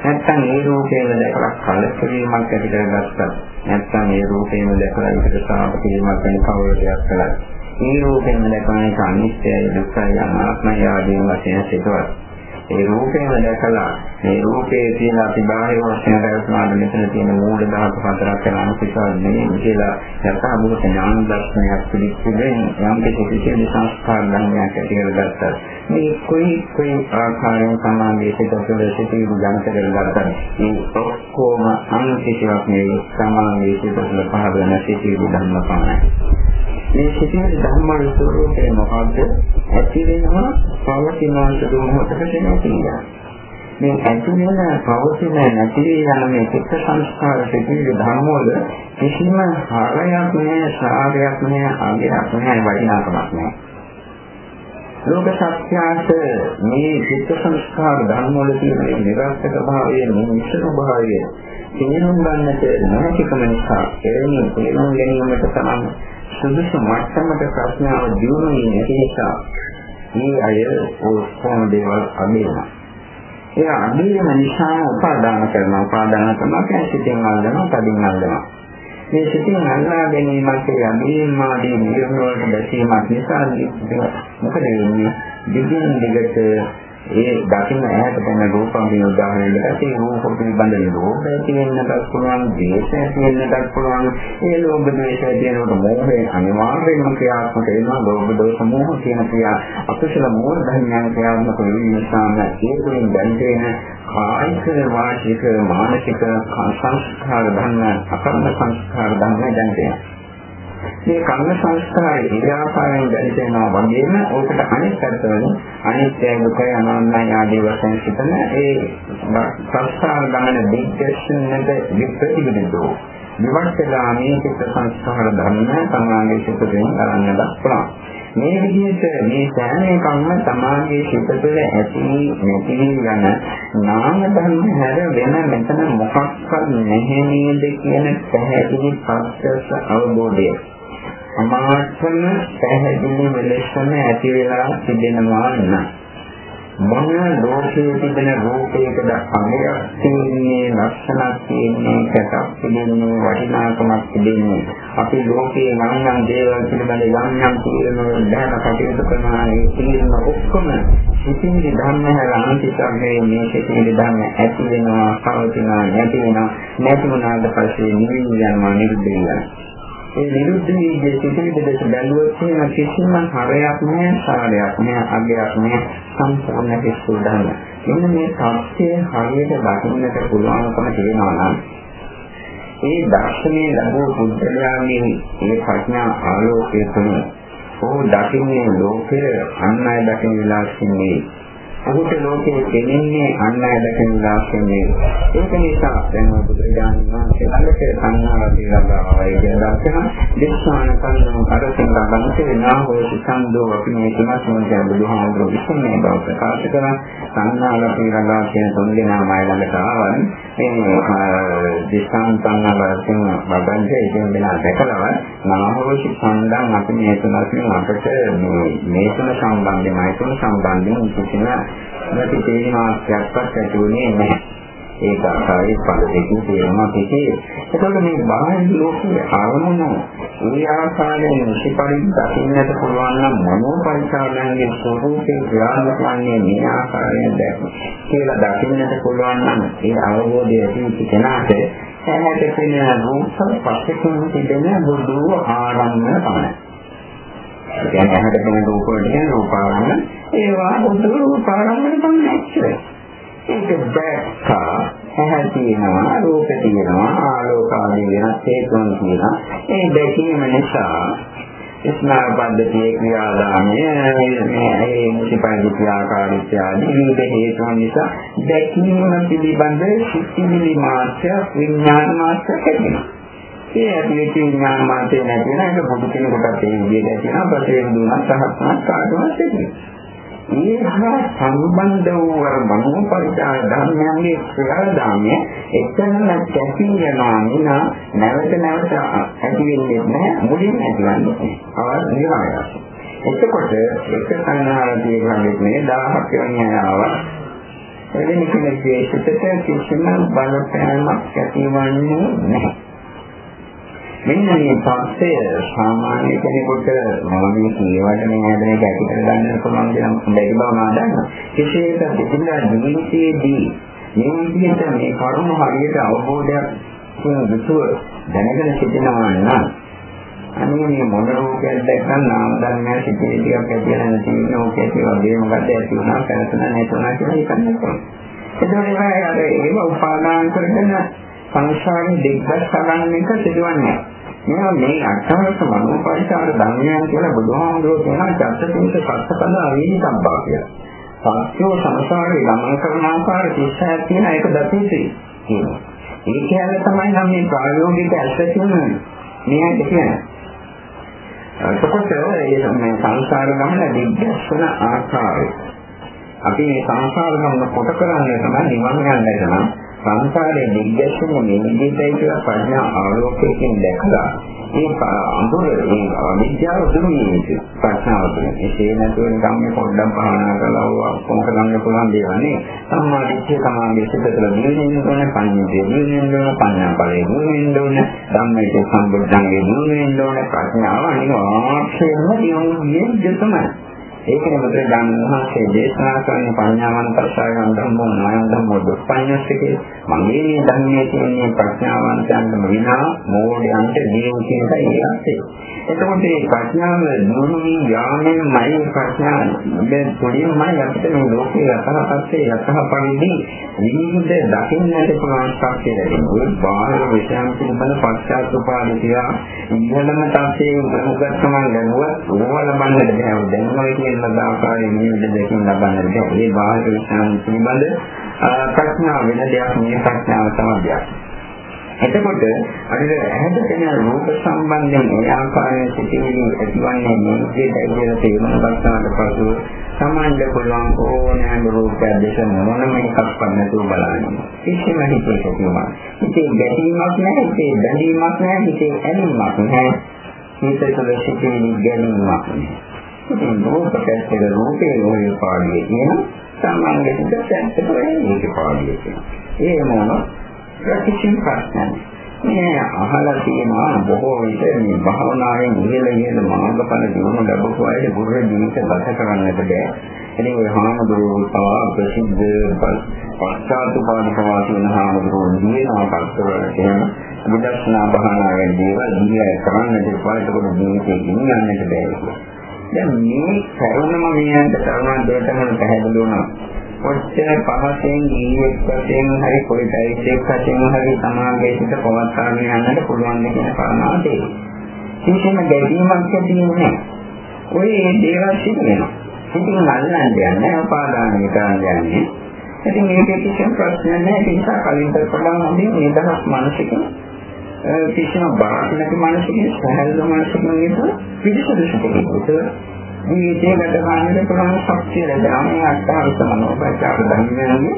නැත්නම් ඒ රූපේම දැකලා කලකිරීමක් ඇති කරගත්තා. නැත්නම් ඒ රූපේම දැකලා විකට සාප කිරීමක් වෙන කවරදයක් කළා. මේ රූපේම දැකලා අනිත්‍යයි දුක්ඛයි අනාත්මයි ආදී වශයෙන් සිදුවත්. ඒ රූපේම දැකලා මේ රූපයේ තියෙන අපි බාහිර වශයෙන් දැක්මාද මෙතන තියෙන මූල ධාතු හතරක් කරන පිටවල් නෙමෙයි කියලා යථා භූත ඥාන දර්ශනයක් පිළිබඳව යම් කිසි සංස්කාර ධර්මයක් ඇති කරගත්තා. මේ කොයි කොයි ආකාරයෙන් සමාගයේ සිටතල සිටීම ජනිත කරගත්තා. මේ ඔක්කොම අනුකිතයක් නෙවෙයි සමාගයේ සිටතල පහළ වෙන සිටීම ධර්ම පමණයි. මේ සිටින ධර්ම ස්වરૂපේ මොකද්ද? ඇති වෙනවා පවතිනවා කියන මොහොතකට නැතිනවා. මේ ඇති වෙන පවතින නැති යන මේ චිත්ත සංස්කාර සිටින ධර්ම වල කිසිම හරයක් නැහැ, සාරයක් නැහැ, අගයක් නැහැ, වටිනාකමක් නැහැ. ලෝක සත්‍යයට මේ චිත්ත සංස්කාර ධර්ම වල තියෙන නිරර්ථක භාවය, නිමිෂ්ඨ භාවය තේරුම් ගන්නට නොහැකිකම නිසා එරෙහි තේරුම් ගැනීමට තමයි සුදුසු මට්ටමක ප්‍රඥාව දියුණු වෙන්නේ නැති නිසා මේ අය ඔක්කොම දේවල් අදිනවා. ඒ අදින නිසා උපාදාන කරනවා. උපාදාන කරනවා කියන්නේ සිතෙන් අල්ලනවා, තදින් අල්ලනවා. මේ සිතින් අල්ලා ගැනීමත් යම් ආදී නිරෝධ දැකීමක් නිසා මොකද වෙන්නේ? දිගින් දිගට ඒ දකින්න ඇහැට පෙනෙන රූපංගේ උදාහරණයකට ඒ රූප පිළිබඳ ලෝභය තියෙන්නටත් පුළුවන්, ද්වේෂය තියෙන්නටත් පුළුවන්. ඒ ලෝභ ද්වේෂය තියෙනකොට මෝහය අනිවාර්යයෙන්ම ක්‍රියාත්මක වෙනවා. ලෝභ දෝෂ මෝහ කියන ක්‍රියා අකුසල මූල ධර්මයන් ක්‍රියාත්මක වෙන නිසාම ඒකෙන් දැනෙන කායික වාචික මානසික සංස්කාර ධර්ම අකරණ සංස්කාර ධර්ම දැනෙනවා. මේ කර්ම සංස්කාරයේ ඉරියාපාරයෙන් දැනෙනවා වගේම ඕකට අනිත් පැත්තවල අනිත්‍ය දුකයි අනාත්මයි ආදී වශයෙන් සිතන ඒ සංස්කාර ගමන දිග්දර්ශනද විප්‍රතිවිදෝ විවර්තලා මේ චිත්ත සංස්කාර ධර්ම සමාගයේ සිතෙන් අරන්නට පුළුවන්. මේ විදිහට මේ සෑම එකක්ම සමාගයේ සිත තුළ ඇති නැති යන නාම ධර්ම හැර වෙන මෙතන මොකක්වත් නැහැ නේද කියන පැහැදිලි පස්සස අවබෝධය. අමාත්‍යම පැහැදිලි වෙලෙසම ඇති වෙලා තිබෙනවා නම් මොන ලෝකයේ තිබෙන රූපයකද අංගයක් තියෙන්නේ ලක්ෂණක් තියෙන්නේ කැටක් තිබෙන්නේ වටිනාකමක් තිබෙන්නේ? අපි ලෝකයේ නම් නම් දේවල් පිළිබඳ යම් යම් තීරණ දැන කටයුතු කරනවා ඒ තීරණ ඔක්කොම සිතිවිලි ධර්ම හැර අන්තිසම්මේ මේ සිතිවිලි ධර්ම ඇති වෙනවා පවතිනවා නැති වෙනවා. නැති වුණාට පස්සේ නිවිල යනවා නිරුද්ධ වෙනවා. ඒ නිරුද්ධ වීගේ සිටින දෙස බැලුවොත් එහෙම කිසිම හරයක් නැහැ, සාරයක් නැහැ, අගයක් නැහැ, සම්පූර්ණ විශ්වදාන. මෙන්න මේ සත්‍යය හරියට දකින්නට පුළුවන්කම තියෙනවා නම් ඒ දර්ශනයේ ලැබූ බුද්ධයාගේ මේ ප්‍රඥා ආලෝකය තුළ ඔහු දකින්නේ ලෝකය අන් අය දකින විලාසින්නේ ඔහුට ලෝකයේ දෙන්නේ අන් අය දැකෙන දාර්ශනිකය. ඒක නිසා දැන් බුදුරජාණන් වහන්සේ ළඟට සංඥාවදී ලබාවයි කියන දර්ශන දිස්සාන කන්නෝ කරසින් ලබන්නේ නාහෝ සම්දෝ අපි මේ තුනක් මොකද බුදුහාමුදුරුවෝ විශ්න්නේ බව ප්‍රකාශ කරන සංඥාවදී ලබා කියන තුන් දෙනාමයි ළඟට ආවන් මේ දිස්සාන සංඥාවදී බබන්ගේ ඉතින් වෙන දැකලව නාහෝ සම්දන් අපි මේ තුනක් අපිට මේ තුන සම්බන්ධයි තුන සම්බන්ධයෙන් කිසිම නැති තේමාක්යක්වත් ඇතිුනේ නැහැ. ඒක ආකාරයේ පරිදි තේරෙනවා පිටේ. ඒකවල මේ බාහිර ලෝකයේ ආරමුණු ඒ ආකාරයෙන් සිපරින් දකින්නට පුළුවන් නම් මනෝ පරිචාරණයේ ස්වરૂපේ ක්‍රියාත්මක වන්නේ මේ ආකාරයෙන් දැක්ම. කියලා දකින්නට පුළුවන් නම් ඒ අවබෝධය ඇති කෙනාට හැමතෙම පෙනෙන රූප පස්සකින් තිබෙන බුදු ආරම්භ තමයි. කියන්නේ ඇහැට පෙනෙන රූප වලට කියන රූපාරම්භ ඒවා බුදු රූපාරම්භන තමයි ඇත්තේ. ඒක දැක්කා ඇහැ තියෙනවා රූප තියෙනවා ආලෝක ආදී වෙනස් හේතුන් තියෙනවා. ඒ දැකීම නිසා ස්නායු පද්ධතියේ ක්‍රියාදාමය මේ මුසිපන්දි ක්‍රියාකාරීත්වය ආදී විවිධ හේතුන් නිසා දැකීම පිළිබඳ සිතිවිලි මාත්‍ය විඥාන මාත්‍ය ලැබෙනවා. පස්සේ ඇතිවෙච්ච විඥාන මාතේ නැති වෙන එක පොදු කෙනෙකුට ඒ විදිහට ඇතිවෙනවා. පස්සේ දුන්නත් සහත්මත් කාටවත් ඇති. මේ හා සම්බන්ධ වූ අර මනෝ පරිචාර ධර්මයන්ගේ ක්‍රියාදාමය එතනම කැපී යනවා න නැවත නැවත ඇති වෙන්නේ නැහැ මුලින් ඇතිවන්නේ. අවල් නිරායස. එතකොට එක සංහාරදී ගන්නේ 1000ක් වෙන ආවා එවැනි කෙනෙකුගේ සිතට කිසිම බලපෑමක් ඇතිවන්නේ නැහැ. මෙන්න මේ පස්සේ සාමාන්‍ය කෙනෙකුට මොනවද කියවට මේ හැදෙන එක ඇති කරගන්න පුළුවන් දෙයක් බැරි බව මා දන්නවා. කෙසේද දෙකිනා ජීවිතයේදී මේ විදිහට මේ කරුණ හරියට අවබෝධයක් යුතුව දැනගෙන සිටිනවා නම් අනේ මේ මොන රෝගයක් දැක්කම නාම ධර්මයන් සිටින ටිකක් ඇතිලා නැති වෙන ඕකේ ඒ වගේ මොකද ඇති වුණා පැනසන නැතුණා කියලා හිතන්නේ කොහොමද? එතකොට අර ඒව උපාදාන කරගෙන සංසාරේ දෙක්වත් කරන්න එක සිදුවන්නේ. මේවා මේ අටවක මනෝපරිසර ධර්මයන් කියලා බුදුහාමුදුරුවෝ කියන චත්තපින්ස සත්පද අවීනිකම්බා කියලා. සත්‍යෝ සංසාරේ ගමන කරන ආකාර 36ක් තියෙන එක දතිසි කියනවා. ඒ කියන්නේ තමයි නම් මේ ප්‍රායෝගික ඇසකින් මෙයන්ට කියන්නේ. එතකොට මේ සංසාර ගමන දිග්ගස්සන ආකාරය. අපි මේ සංසාර ගමන කොට කරන්නේ තමයි නිවන් යන්නට නම් සංසාරයේ දිග්ගස්සන මේ විදිහටයි කියලා ප්‍රඥා ආලෝකයෙන් දැකලා ඒ අඳුර ඒ අවිද්‍යාව දුරු වෙන්නේ ප්‍රඥාව තුළ. ඒකේ නැතුව නිකම් මේ පොඩ්ඩක් භාවනා කරලා ඔක්කොම කරන්න පුළුවන් දේවල් නේ. සම්මා දිට්ඨිය තමයි සිතතල දිනෙන්න ඕන, පඤ්ඤාවේ දිනෙන්න ඕන, පඤ්ඤා ඵලයේ දිනෙන්න ඕන, ධම්මයේ සම්බුද්ධංගේ දිනෙන්න ඕන, ප්‍රඥාව අනිවාර්යයෙන්ම දියුණුවේ තමයි. ඒකනේ බුදුරජාණන් වහන්සේ දේශනා කරන පඤ්ඤාවන් පස්සයන් ධම්මෝ නායං ධම්මෝ දුප්පඤ්ඤස්සිකේ මගේ මේ ධර්මයේ තියෙන ප්‍රඥාවන්තයන්ට විනා මෝඩයන්ට දීව කියන එකයි ඒකේ. එතකොට මේ ප්‍රඥාව නුරුමි යාමෙන්මයි ප්‍රඥාව දැන් පොඩිමයි අපිට මේ ලෝකේ යථාපත්තේ යථාපරිදි විවිධ දකින්නට පුළුවන් ශක්තිය ලැබෙනවා. ඒ බාහිර විෂයන් පිළිබඳ පශ්චාත්තුපාදිතිය ඉහළම තත්ත්වයේ උගත්කම ලැබුවත් ඕවා ලබන්නට බැහැ. දැන් ඔය කියන ලද ආකාරයෙන් මේ විදිහට ලබන්නට බැහැ. ඒ බාහිර විශ්වාස පිළිබඳ ප්‍රඥාව වෙන දෙයක් මේ ප්‍රඥාව තමයි දෙයක්. එතකොට අපිට ඇහැට පෙනෙන රූප සම්බන්ධයෙන් ඒ ආකාරයෙන් සිටිනේ ඇතිවන්නේ මේ විදිහට කියලා තේරුම් ගන්නට පසු සමාන්ද පුළුවන් ඕනෑම රූපයක් දැක මොනම එකක් නැතුව බලන්න. කිසිම හිතේක තියෙනවා. හිතේ ගැටීමක් නැහැ, හිතේ බැඳීමක් නැහැ, හිතේ ඇලීමක් නැහැ. හිතේ සිටිනේ ගැනීමක් නැහැ. ඉතින් රූප පැත්තක රූපේ ඔය පාඩියේ කියන සාමාන්‍යයෙන් පැත්තක මේක පාඩියේ කියන. ඒ මොන ප්‍රතිචින් ප්‍රශ්නයි. මේ අහලා තියෙනවා බොහෝ විට මේ භාවනාවෙන් ඉහළ ඉහළ මාර්ගඵල දිනු ලැබපු අය බුද්ධ ජීවිත ගත කරන්නට බෑ. ඉතින් ඔය හාමුදුරුවෝ පවා ප්‍රසිද්ධ පශ්චාත්තුපාද පවා කියන හාමුදුරුවෝ දිනනවා කල්පවලට එහෙම විදර්ශනා භාවනාවෙන් දේවල් දිහා කරන්නට පාඩකට ජීවිතේ ගෙනියන්නට බෑ. දැන් මේ කරුණම මෙයන්ට කරුණා දෙයටම පැහැදිලි වුණා. කොච්චර පහසෙන් ජීවිත වශයෙන් හරි කොයි ටයිප් වශයෙන් හරි සමාගයේ සිට පවත්වාගෙන යන්නට පුළුවන් කියන කාරණාව තේරෙනවා. කිසිම ගැටීමක් ඇතිවෙන්නේ ඔය ඒ දේවල් සිදු වෙනවා. ඉතින් අල්ලන්නේ නැහැ උපාදානය කරන්නේ නැහැ. ඉතින් මේකේ කිසිම ප්‍රශ්නයක් නැහැ. ඒ නිසා කලින් කරපුවාම හොඳින් නිදහස් මානසික කිසිම බාහිර නැති මානසික සහැල්ලු මානසික නේද පිළිසුදු සුඛිත ජීවිතේ ගත කරන්නට පුළුවන් ශක්තිය ලැබෙනවා මේ අට්ඨාංශ මනෝපචාර ධර්මයන්ගේ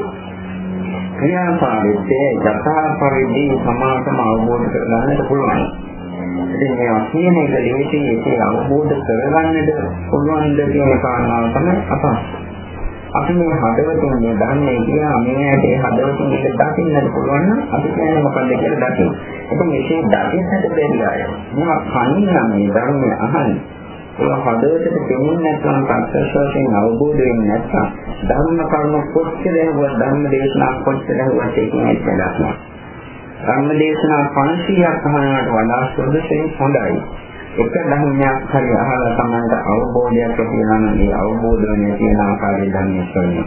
ක්‍රියාකාරීත්වයේ යථා පරිදි සමාසම අවබෝධ කරගන්නට පුළුවන්. ඉතින් මේ කියන එක දෙවිතේ ඒක අවබෝධ කරගන්නට පුළුවන් ද කියන කාරණාව තමයි අපහසු. අපි මේ හදවතින් මේ ධර්මයේ කියලා මේ ඇටේ හදවතින් එක දකින්නට පුළුවන් නම් අපි කියන්නේ මොකද්ද කියලා දකින්න. ඉතින් මේකේ දකින්නට බැරි අය. මේවා කනින් මේ ධර්මය අහන්නේ. ඒක හදවතට දෙන්නේ නැත්නම් ප්‍රත්‍යක්ෂයෙන් අවබෝධ වෙන්නේ නැත්නම් ධර්ම කර්ම කොච්චර හුවා ධර්ම දේශනා කොච්චර හුවා ඒකෙන් ඇත්තලා. ධර්ම දේශනා 500ක් අහනවට වඩා සුදුසුයි හොඳයි. එක ධර්මයක් හරි අහලා තමයි අවබෝධයක් ඇති වෙනවා මේ අවබෝධ වෙන තියෙන ආකාරයෙන් ධර්මයේ ශ්‍රවණය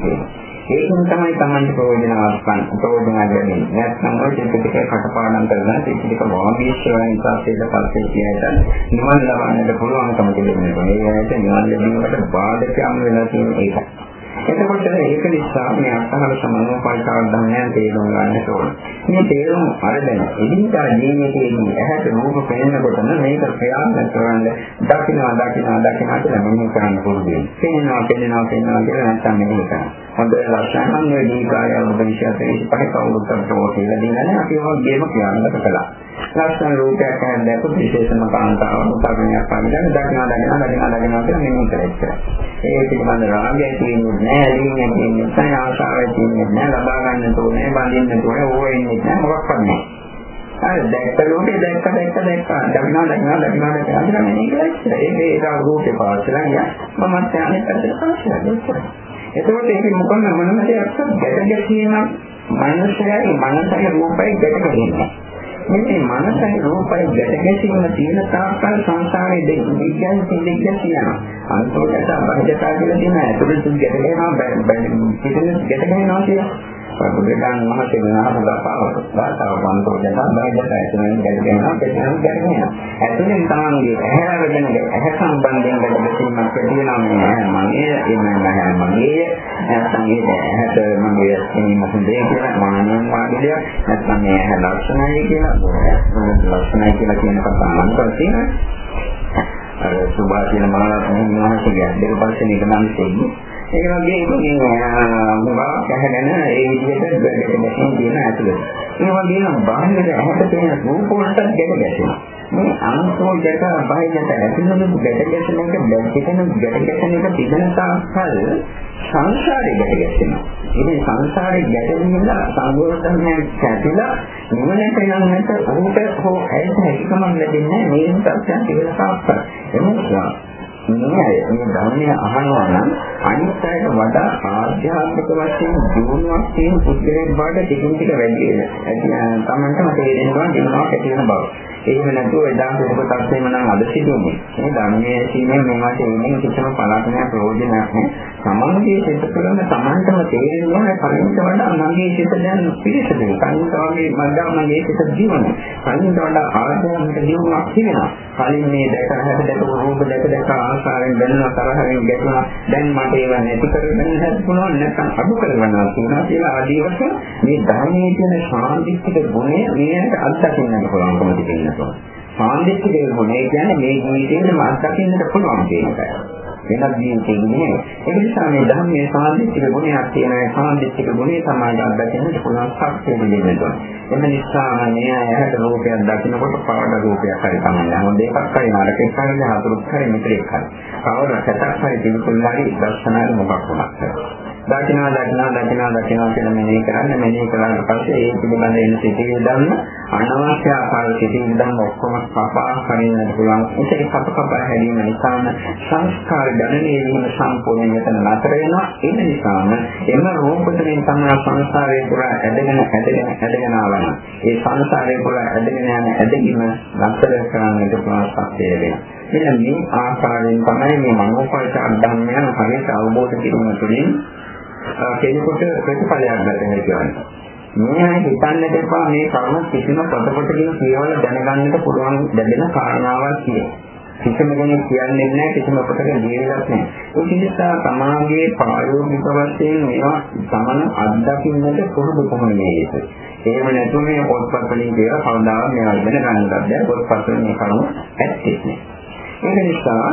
ඒකෙන් තමයි Tamanට ප්‍රයෝජනවත් ගන්න ප්‍රයෝජන ගන්නේ. නැත්නම් ඔය ටික කටපාඩම් කරලා ටික ටික වාගීශ්වරයන් පස්සේ පස්සේ කියනට නිවන් ලබන්නට පුළුවන්කම තිබෙනවා. ඒ ඇයිට නිවන් ලැබීමට බාධකම් වෙලා තියෙන එක. එතකොට ඒක නිසා මේ අසහන සමනෝපල්කාර ධර්මයන් තේරුම් ගන්නට ඕන. මේ තේරුම් අරගෙන එදිනදා ජීවිතයේදී ඇහැට රූප පෙනෙනකොටම මේක ක්‍රියාත්මක කරන්න දකින්නවා දකින්නවා දකින්නවා කියලා මෙහෙම කරන්න පුරුදු වෙනවා. පෙනෙනවා පෙනෙනවා පෙනෙනවා කියලා නැත්තම් මෙහෙම කරනවා. හොඳ ලක්ෂණ මේ දීකාය උපනිෂදේ පහේ කවුරුත් කියලා දීලා අපි ඔය ගේම ක්‍රියාත්මක කළා. ලක්ෂණ රූපයක් ගැන දැක්ක විශේෂම කාන්තාවක් උපකරණයක් පමණක් දකිනවා දකිනවා දකිනවා දකිනවා කියලා මෙහෙම කරච්චා. ඒ පිළිබඳ රාගය තියෙන්නේ නැහැ, ඇලීමක් තියෙන්නේ නැහැ, ආශාවක් තියෙන්නේ නැහැ, ලබා ගන්න තෝරන්නේ, බඳින්න තෝරන්නේ, ඕවා ඉන්නේ නැහැ, මොකක්වත් නැහැ. අර දැක්ක ලෝකේ දැක්ක දැක්ක දැක්ක දකිනවා දකිනවා දකිනවා දකිනවා කියලා මෙහෙම කරච්චා. ඒ ඒ රූපේ පාස්සලා ගියා. මමත් අනිත් පැත්තට පාස්සලා දෙච්චා. එතකොට ඒක මොකක්ද මොනම දෙයක් ගැට ගැසීමක් මනසයි මනසයි රූපයි ගැට ගැසීමක්. මේ මනසයි රූපයි ගැට ගැසීම තියෙන තාක්කල් සංසාරයේ දෙවියන් දෙවියන් කියනවා. අන්තෝකට අපහජතා කියලා තියෙන ඇතුළත ගැට ගැහෙනවා පිටින් ගැට ගැහෙනවා කියලා. බුදුරජාණන් වහන්සේ වෙනහම දපාව දාතාව වන්තෝ දැන් බයදට ඇතුලෙන් ගැටෙනවා ගැටෙනවා ගැටෙනවා ඇතුලෙන් තමන්ගේ ඇහැ අරගෙන ඇහැ සම්බන්ධයෙන් ගැටෙන්නක් තියෙනවා මේ ඇහැ මගේ එන්න නැහැ මගේ නැත්නම් ඒ ඇහැට මගේ ඇස්තීම හොඳේ කියලා මානෙන් වාගේ නැත්නම් මේ ඇහැ ලක්ෂණයි කියලා ලක්ෂණයි කියලා කියන කතාවක් තියෙනවා අර සුභා කියන මහරහතන් වහන්සේගේ දෙක පස්සේ නිකන් තෙන්නේ ඒ වගේ මේ මුවා කහගෙන ඒ විදිහට ගැටෙන්න තියෙන ඇතුළත. ඒ වගේම බාහිර ඇහැට පෙනෙන රූප වලට ගැට ගැටෙනවා. මේ අනුසෝ ගැට බාහිරට ඇතුළත ගැට ගැටෙන එක ගැටෙන ගැට ගැටෙන එක තිබෙන තාක්කල් සංසාරේ ගැට ගැටෙනවා. ඉතින් සංසාරේ ගැටෙනින්ද සංගෝධනය කැටිලා නිවනට යන්නට ඔහුට හෝ ඇයට හැකියාවක් ලැබෙන්නේ මේ සත්‍යයන් තිබෙන තාක්කල්. එනිසා මේ මේ ධර්මය අහනවා නම් අනිත් අයට වඩා ආධ්‍යාත්මික වශයෙන් දියුණුවක් තියෙන පුද්ගලයෙක් බවට ටිකින් ටික වැඩි වෙනවා. තමන්ටම තේරෙනවා දිනුවක් ඇති වෙන බව. එහෙම නැතුව එදා සුබ තත්ත්වෙම නම් අද සිදුන්නේ. මේ ධර්මයේ සීමෙන් මේවා තේරෙන්නේ කිසිම පළාතනයක් ප්‍රයෝජනයක් නැහැ. සමාධියේ සිත තුළම තමන්ටම තේරෙනවා කලින්ට වඩා මගේ සිත දැන් පිළිසෙදෙන. කලින්ට වගේ මද්දා මගේ සිත ජීවන. කලින්ට වඩා ආධ්‍යාත්මික දියුණුවක් තිබෙනවා. කලින් මේ දැක හැට දැක රූප දැක දැක ආසාවෙන් දැනෙන තරහෙන් ගැටුණා. දැන් මට ඒව නැති කරගන්න හැදුණා නැත්නම් අඩු කරගන්නවා කියනවා කියලා ආදී වශයෙන් මේ ධර්මයේ තියෙන සාන්දිටික ගුණය මේකට අත්දකින්න පුළුවන්කම තිබෙනවා. සාන්දිටික ගුණය කියන්නේ මේ ජීවිතේම අත්දකින්නට පුළුවන් කියන එකයි. වෙනත් ජීවිතෙන්නේ ඒ නිසා මේ ධර්මයේ සාන්දිටික ගුණයක් තියෙනවා. සාන්දිටික ගුණය තමයි අත්දකින්නට පුළුවන් ශක්තිය දෙන්නේ. එම නිසා මේ ඇහැට රූපයක් දකිනකොට පාඩ රූපයක් හරි තමයි. හැම දෙකක් හරි නරකයක් හරි හතුරුක් හරි මිත්‍රෙක් හරි. කවර සැතක් හරි පිළිකුල්ලාරි දර්ශනාවේ මොකක් වුණත්. දකිනවා දකිනවා දකිනවා දකිනවා කියලා මෙනෙහි කරන්න. මෙනෙහි කරාට පස්සේ ඒ පිළිබඳ එන සිටිවිලි ධර්ම අනවශ්‍ය ආකාර සිටිවිලි ධර්ම ඔක්කොම කපා හරින්නට පුළුවන්. ඒක කප කපා හැදීම නිසාම සංස්කාර ගණනය වීම සම්පූර්ණයෙන් මෙතන නතර වෙනවා. ඒ නිසාම එම රූපයෙන් තමයි සංස්කාරයේ පුරා ඇදගෙන ඇදගෙන ඇදගෙන ආවන. ඒ සංස්කාරයේ පුරා ඇදගෙන යන ඇදීම නතර කරන්නට පුළුවන් ශක්තිය වෙනවා. මෙන්න මේ ආකාරයෙන් තමයි මේ මනෝපරිචාර ධර්මයන් හරියට අවබෝධ කිරීම තුළින් කෙනෙකුට ප්‍රතිඵලයක් ගන්න කියන්නේ. මේ හිතන්නට එපා මේ කර්ම කිසිම පොතපතකින් කියවල දැනගන්නට පුළුවන් දැනෙන කාරණාවක් කියන. කිසිම කෙනෙක් කියන්නේ නැහැ කිසිම පොතක ලියවිලක් නැහැ. ඒ නිසා සමාජයේ ප්‍රායෝගික වශයෙන් මේවා සමන අත්දකින්නට පුරුදු කොහොමද එහෙම නැතුව මේ පොත්පත් වලින් කියලා කවදාවත් මේවා ඉගෙන ගන්නත් බැහැ. පොත්පත් වලින් මේ කරුණු ඇත්තේ නැහැ. ඒක නිසා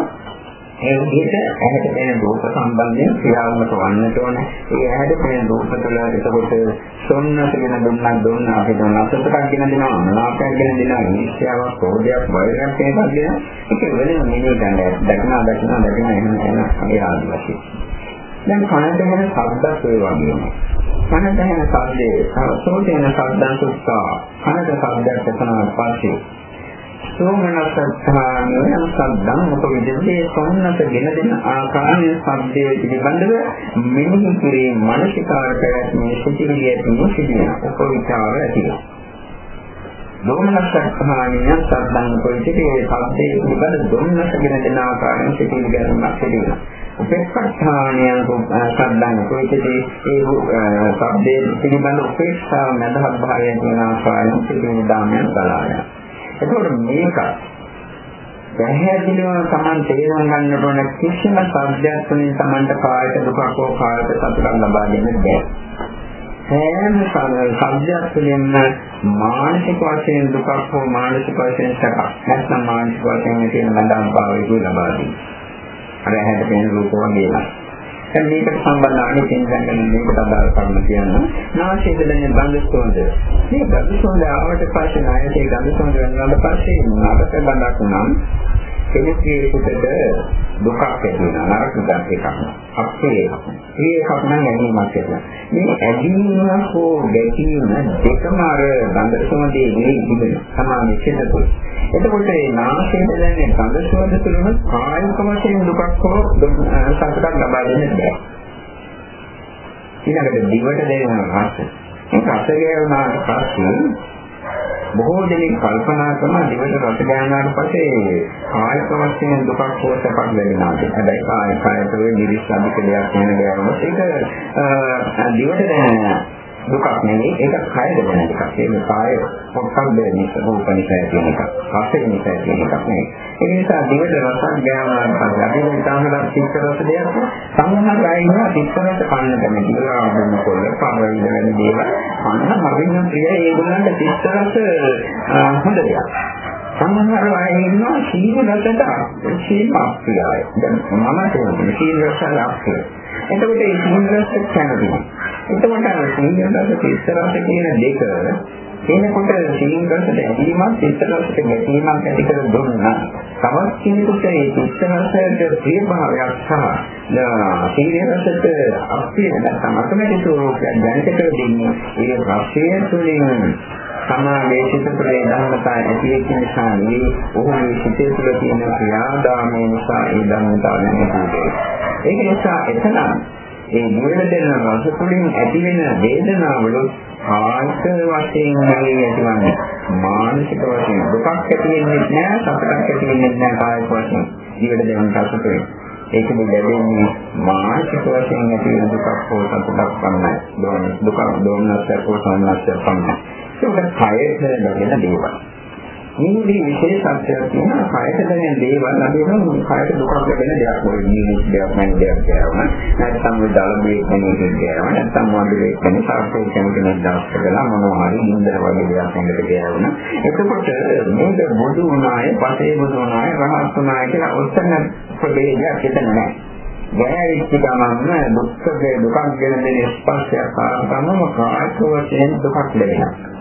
ඒ විදිහට ඇහැට පෙනෙන රූප සම්බන්ධයෙන් ක්‍රියාත්මක වන්නට ඕන. ඒ ඇහැට පෙනෙන රූප තුළ එතකොට සොන්නස කියන දුන්නක් දුන්න අපිට නසතක් ගෙන දෙනවා, අනාපයක් ගෙන දෙනවා, නිශ්චයාවක්, කෝඩයක්, වෛරයක් කියන එකක් දෙනවා. ඒක වෙනම නෙමෙයි ගන්න. දකිනා දකිනා දකිනා එහෙම එහෙම ඒ ආදි වශයෙන්. දැන් කනට එන ශබ්දත් ඒ වගේම. කනට එන ශබ්දේ සෝතේන ශබ්දං සුත්තා. කනට ශබ්දයක් තනවාට පස්සේ සෝමනසත්තානය සද්දම් උපවිදේ සොන්නත ගෙන දෙන ආකාරයේ සද්දයේ පිළිබඳව මෙනෙහි කිරීම මානසිකාර පැවැත්මේ සිටිවිය තුන සිටින උපවිචාර ඇතිවෙනවා. දෝමනසත්තානය සද්දම් උපවිදේ සද්දයේ පිළිබඳ දොන්නස ගෙන දෙන ආකාරයෙන් සිටිවිය ගැනීමක් සිටිනවා. උපේක්ෂාණය සද්දම් උපවිදේ ඒ සද්දයේ පිළිබඳ උපේක්ෂාව නැදහත් භාවයෙන් කියන ආකාරයෙන් සිටින දාමයන් බලාගෙන එතකොට මේක පැහැදිලිව Taman තේරුම් ගන්න ඕන කිසිම සබ්දයක් තුළින් Tamanට කායට දුකක් හෝ කායට සතුටක් ලබා දෙන්න බැහැ. හැම සබ්දයක් තුළින්ම මානසික වශයෙන් දුකක් හෝ මානසික වශයෙන් සැපක් නැත්නම් මානසික වශයෙන් තියෙන බඳන් පාවෙක ලබා දෙනවා. අර හැට පෙනෙන රූප වගේ නේද? දැන් මේකට සම්බන්ධ අනිත් දැනගෙන මේකට අදාළ කරුණු කියන්න. නාසයේ දැනෙන බඳ සෝඳ. මේ බඳ සෝඳ ආවට පස්සේ නායකේ බඳ සෝඳ වෙනාට පස්සේ නරක බඳක් නම් කෙනෙකුට දුකක් ඇති වෙනවා නරක ගන්න එකක් අපේ ඒ එකක් නම් ඇලීමක් ඇතිවෙනවා මේ ඇලීම හෝ ගැටීම දෙකම අර බඳසමදී නෙවෙයි තිබෙනවා සමාන චේතතු එතකොට මේ නාසයෙන් දැනෙන බඳසමද තුළම කායික වශයෙන් දුකක් හෝ සතුටක් ලබා දෙන්න බෑ. ඊළඟට දිවට දැනෙන රස. ඒ රස ගෑවුනාට පස්සේ බොහෝ දෙනෙක් කල්පනා කරන දිවට රස ගන්නාට පස්සේ කායික වශයෙන් දුකක් හෝ සැපක් ලැබෙනවා. හැබැයි කාය කායට වේ නිරිස් අධික දෙයක් වෙන ගෑවොත් ඒක දිවට දැනෙන දුකක් නෙවෙයි ඒක කය දැනෙන එකක්. ඒක කාය පොක්කම් දෙන්නේ රූපනිසය කියන එක. රසය නිසා කියන එකක් නෙවෙයි. ඒ නිසා දිවට රසක් ගෑවුනාට පස්සේ අපි හිතාමලා සිත් රස දෙයක් සම්මත ගායිනවා සිත් රස කන්න කැමති කියලා ආවොත් පරවිල වෙන දේවල් අන්න මරින්න ප්‍රිය ඒගොල්ලන්ට සිත් රස හොඳ දෙයක්. සමහර අය ඉන්නවා සීල රසට සීල අප්‍රියයි. දැන් මම කියන්නේ සීල රසට අප්‍රියයි. එතකොට මේ සීල රස කැමතියි. එතකොට සීල රස සිත් රස කියන දෙක කෙනෙකුට සීලගතට ඇදීමක් චිත්තරසට ගැටීමක් ඇති කර දුන්නා. තවත් කෙනෙකුට ඒ චිත්තරසයට ප්‍රිය භාවයක් සහ සීලරසට අප්‍රිය නැත්නම් අකමැති ස්වરૂපයක් දැනට කර දෙන්නේ ඒ රසය තුළින් සමාගයේ සිත තුළේ ධර්මතා ඇති වෙච්ච නිසා නෙවෙයි ඔහු මේ සිතේ තුළ තියෙන ක්‍රියාදාමය නිසා ඒ ධර්මතාව නැති ඒක නිසා එතන ඒ මුල දෙන රස තුළින් ඇති වෙන වේදනාවලුත් ආයත වශයෙන් නෙවෙයි ඇතිවන්නේ මානසික වශයෙන් දුකක් ඇති වෙන්නේ නැහැ සතුටක් ඇති වෙන්නේ නැහැ කායික වශයෙන්. ජීවිත දෙවන් කසුතුයි ඒක ලැබෙන්නේ මානසික වශයෙන් ඇති වෙන දුකක් හෝ සතුටක් පමණයි. දුක දුක හෝ සම්මාසයක් පමණයි. ඒක කයෙත් ලැබෙන දේවල් මේ විශේෂත්වයක් තියෙනවා. කායයට දැනෙන දේවල් ලැබෙන කායයට දුකක් ලැබෙන දෙයක් වගේ නිමිස් දෙයක් මන් දෙයක් කියනවා නැත්නම් මේ දලබේ කෙනෙක් කියනවා නැත්නම් මොඩලේ කෙනෙක් සාර්ථක කෙනෙක් දාස්ත කළා මොනවා හරි නින්දර වගේ දෙයක් හොඳට කියනවා එතකොට මේක බුදු වුණාය පසේ බුදු වුණාය රහත් වුණාය කියලා උත්තර ප්‍රභේදයක් හිතන්නේ නැහැ ගැහැවිච්ච ගමන් දුක්ඛ දුකක් ගැන දෙන ස්පර්ශයක් ආරම්භම කායික වශයෙන් දුකක් ලැබෙනවා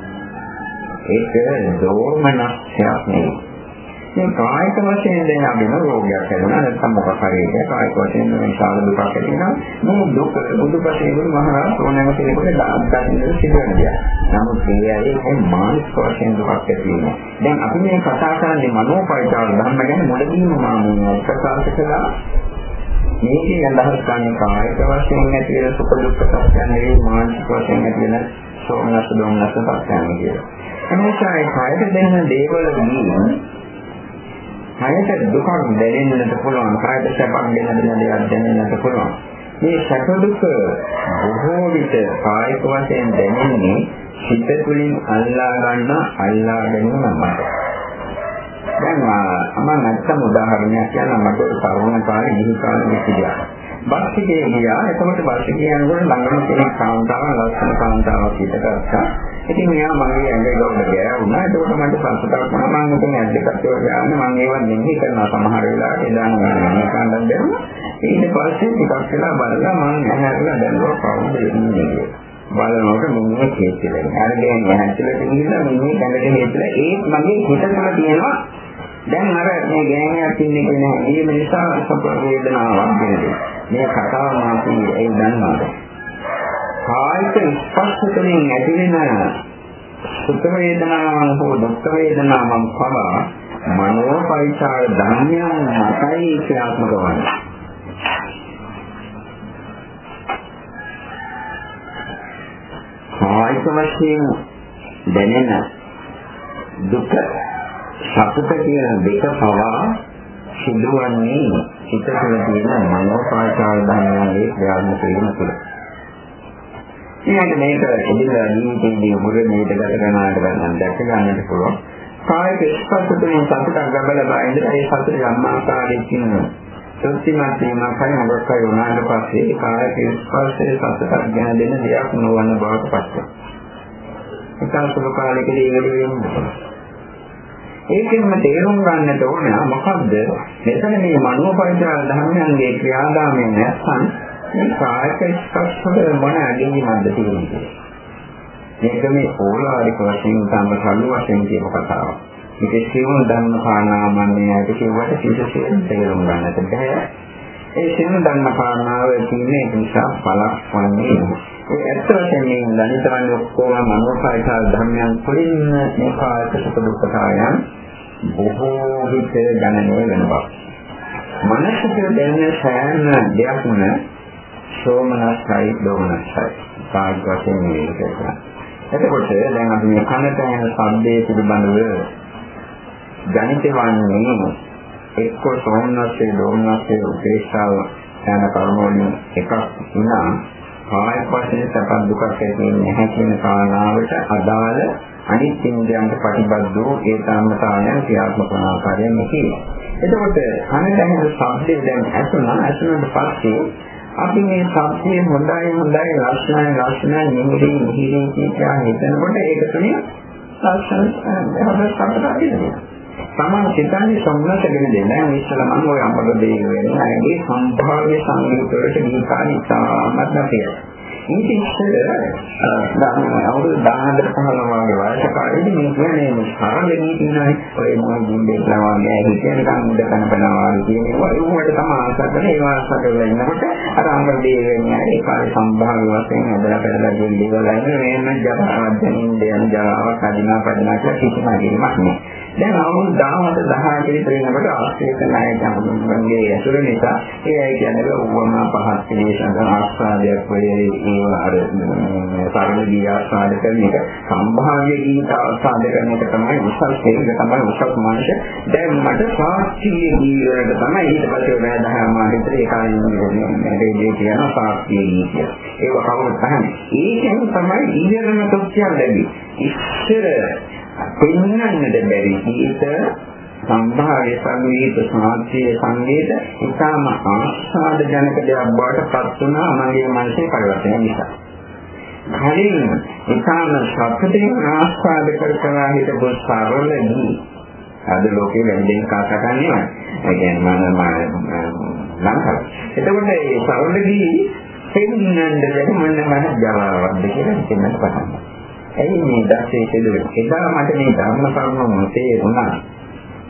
ඒක දෝමනස්යක් නෙවෙයි. මේ කායික වශයෙන් දැන් අපින රෝගයක් හැදුණා නැත්නම් මොකක් හරි එකක් කායික වශයෙන් විශාල දුකක් ඇති වෙනවා. මේ දුක බුදුපසේ වුණ මහා ඕනෑම කෙනෙකුට දාන්න සිදුවන දෙයක්. නමුත් ඒ ඇයි මානසික වශයෙන් දුකක් ඇති වෙනවා. දැන් අපි මේ කතා කරන්නේ මනෝපරිචාර ධර්ම ගැන මුලදීම මම ප්‍රකාශ කළා. මේකේ අදහස් ගන්න කායික වශයෙන් ඇති වෙන සුඛ දුක්ඛ සත්‍යයන් නෙවෙයි මානසික වශයෙන් ඇති වෙන සෝමනස් දෝමනස් සත්‍යයන් කියලා. එනිසා ඒ කායයට දැනෙන දේවලදී කායයට දුකක් දැනෙන්නට පුළුවන් කායයට සැපක් දැනෙන දේවල් දැනෙන්නට පුළුවන්. මේ සැප දුක බොහෝ විට කායික වශයෙන් දැනෙන්නේ හිත තුළින් අල්ලා ගන්න අල්ලා ගැනීම මත. දැන් මම නැත්තම් උදාහරණයක් කියන්න මට තරුණ කාලේ නිහි කාලේ ඉතිරියා බස් එකේ ගියා. එතකොට බස් එකේ යනකොට ළඟම කෙනෙක් කාන්තාවක් ලස්සන කාන්තාවක් හිටගත්තා. ඉතින් මෙයා මගේ ඇඟ ගොඩ ගෑවුණා. ඒකට මට සංසුතක් වුණා. මම හිතන්නේ ඇද්දකට ගෑවුණා. මම ඒවත් නෙමෙයි කරනවා සමහර වෙලාවට එදාන මම කාණ්ඩක් දැම්මා. ඊට පස්සේ ටිකක් වෙලා බලලා මම ඇහැරලා දැන්නවා කවුද ඉන්නේ බලනකොට මුන්නේ කේච්චලෙන්. අර දෙන්නේ ඇහැටලට ගිහිල්ලා මුන්නේ කැඳට හේතුලා ඒත් මගේ හිත තුළ තියෙනවා දැන් අර මේ ගෑණියක් ඉන්නේ කියන ඒ නිසා සප වේදනාවක් වෙනවා. මේ කතාව මාසි ඒ දන්නවද? කායික ස්පර්ශ තුළින් ඇති වෙන සුඛ වේදනාවන් හෝ දුක් වේදනාවන් පවා මනෝ පරිචාර ධර්මයන් මතයි ක්‍රියාත්මක වන්නේ. කායික වශයෙන් දැනෙන දුක සතුට කියන දෙක පවා සිදුවන්නේ හිත තුළ තියෙන මනෝ පරිචාර ධර්මයන්ගේ ක්‍රියාත්මක වීම තුළ. ඊළඟට මේක එදිනෙදා ජීවිතයේදී මුලින්ම ගත කරනාට ගන්න දැක ගන්නට පුළුවන්. කායික ස්පර්ශ තුළින් සතුටක් ලබලා ඉඳලා ඒ සතුට යම් ආකාරයකින් සත්‍යමත් වීමක් හරි මොකක් හරි වුණාට පස්සේ කායික ස්පර්ශයේ සතුටක් ගැන දෙන දෙයක් නොවන බවට පත් වෙනවා. ඒක සුළු කාලයකදී ඒක වෙන්නේ. ඒකෙන්ම තේරුම් ගන්නට ඕන මොකද්ද මෙතන මේ මනෝපරිචාර ධර්මයන්ගේ ක්‍රියාදාමයෙන් නැත්නම් මේ කායික ස්පර්ශ වල මොන අගින්මද තියෙන්නේ මේක මේ ඕලාරික වශයෙන් තම කල්ු වශයෙන් කියප කතාවක්. මේක සිවුම් ධර්ම කාරණාමන්නේයට කියවට කිසිසේත් තේරුම් ගන්නට බෑ. ඒ සිවුම් ධර්ම කාරණාව කියන්නේ නිසා බලක් වන්නේ. ඒ ඇත්ත වශයෙන්ම දනිතරන් ඔක්කොම මනෝකායික ධර්මයන් තුළින් මේ කායික සුඛ දුක්ඛයන් බොහෝ විට ගණනය වෙනවා. මනසට දැනෙන සෑම දෙයක්ම සෝමනස්සයි දෝමනස්සයි. කායික වශයෙන් මේක එතකොට දැන් අපි මේ කනට ඇහෙන ශබ්දයේ පිළිබඳව දැනිට වන්නේ එක්ක සෝමනස්සේ දෝමනස්සේ උපේක්ෂාව යන කර්මවලින් එකක් වුණා කාය වශයෙන් සැප දුකක් ඇති වෙන්නේ නැහැ කියන කාරණාවට අදාළ අනිත් ඉන්ද්‍රයන්ට ප්‍රතිබද්ධ වූ ඒ ධර්මතාවයන් ක්‍රියාත්මක වන ආකාරයෙන් කියනවා. එතකොට කනට ඇහෙන ශබ්දය දැන් ඇසුණා. ඇසුණාට පස්සේ අපි මේ සත්‍යය හොඳයි හොඳයි ලක්ෂණයි ලක්ෂණයි නිමිති නිහිරි කියලා හිතනකොට ඒක තුනේ ලක්ෂණ හොඳ සම්පතක් දෙනවා. සමාන සිතන්නේ සම්මතගෙන දෙන්නේ නැහැ ඉස්සලා මම ඔය අම්මල දෙන්න වෙන්නේ. ඒගේ සම්භාව්‍ය සංගීත වලට දීකාරී සාමත් නැතිව. ඊට ඉස්සර අවුරුදු 14 15 වගේ වයස කාලේදී මේ කියන්නේ මේ සරලදී තියෙනයි ඔය මොන ගින්දේ ප්‍රවාහය හිතේනකම් උඩ කන බනවා කියන ඒවා ඒවට තමයි ආසන්න ඒවා ආසන්න වෙලා ඉන්නකොට අර අංගදී වෙන්නේ ඒ කාලේ සම්භාව්‍ය වශයෙන් හදලා පෙරලා දෙන දේවල් අයින් මේන්න ජපාවද්දනින් දෙන ජාවක් අදිනා පදිනා කියලා කිසිම අදිනමක් නෑ දැන් අවුරුදු 17 18 විතර වෙනකොට ආස්ත්‍රික නායකයන්ගේ ඇසුර නිසා ඒ අය කියන්නේ උවම පහත් පිළිසඳ ආස්වාදයක් වෙයි ඒවා අර සරල ගී ආස්වාද කරන එක සම්භාව්‍ය ගීත ආස්වාද කරන එක තමයි උසස් ඒක තමයි උසස් මානස දැන් මට ශාස්ත්‍රීය ගී වලට තමයි ඊට පස්සේ වැය දහම විතර ඒ කාලේ මේ කියන ශාස්ත්‍රීය ගී කිය. ඒක කවුරුත් අහන්නේ. ඒකෙන් තමයි ඊළඟ තොච්චියක් ලැබෙන්නේ. ඉස්සර පෙන්වන්නට බැරි ගීත සම්භාව්‍ය සංගීත සාහිත්‍ය සංගීත ඉතාම ආස්වාද ජනක දෙයක් බවට පත් වුණා මගේ මනසේ පරිවර්තනය නිසා. කලින් ඉතාම සතුටින් ආස්වාද කර කර හිටපු සරලදී අද ලෝකේ වැඩියෙන් කතා කරන්නේ ඒ කියන්නේ මම ලංකාව. එතකොට මේ සරලදී පෙන්වන්නට බැරි මොන මහ ජවාවක්ද කියලා හිතන්නට පටන් ගන්නවා. ඇයි මේ දැසේ කෙළුවේ? එදා මට මේ ධර්ම කරුණ තේරුණා.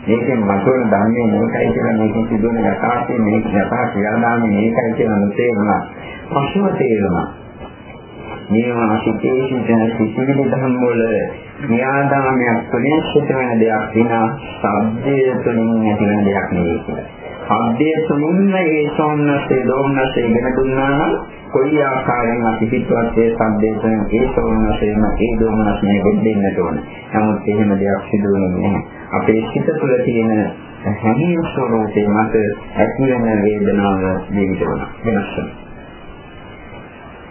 මේකෙන් මතුවන ධර්මයේ මේකයි කියලා මේකෙන් සිදුවන යථාර්ථය මේක යථා ක්‍රියාදාමය මේකයි කියලා නොතේරුණා. පසුව තේරුණා. මේවා සිතේ සිටින සිතිවිලි ධර්ම වල ක්‍රියාදාමයක් තුළින් සිදුවන දෙයක් විනා සබ්දයේ තුළින් නැතිවෙන දෙයක් නෙවෙයි කියලා. සබ්දයේ තුළින්ම ඒ සෝන්නසේ දෝමනසේ ඉගෙන දුන්නා නම් කොයි ආකාරයෙන් අපි පිටවත් ඒ සබ්දයේ තුළින් ඒ සෝන්නසේම ඒ දෝමනසේ දෙන්නට ඕන. නමුත් එහෙම දෙයක් සිදු වෙන්නේ නැහැ. අපේ සිත තුළ තියෙන හැඟීම් ස්වરૂපේ මත ඇති වෙන වේදනාව ජීවිතවල වෙනස් වෙනවා.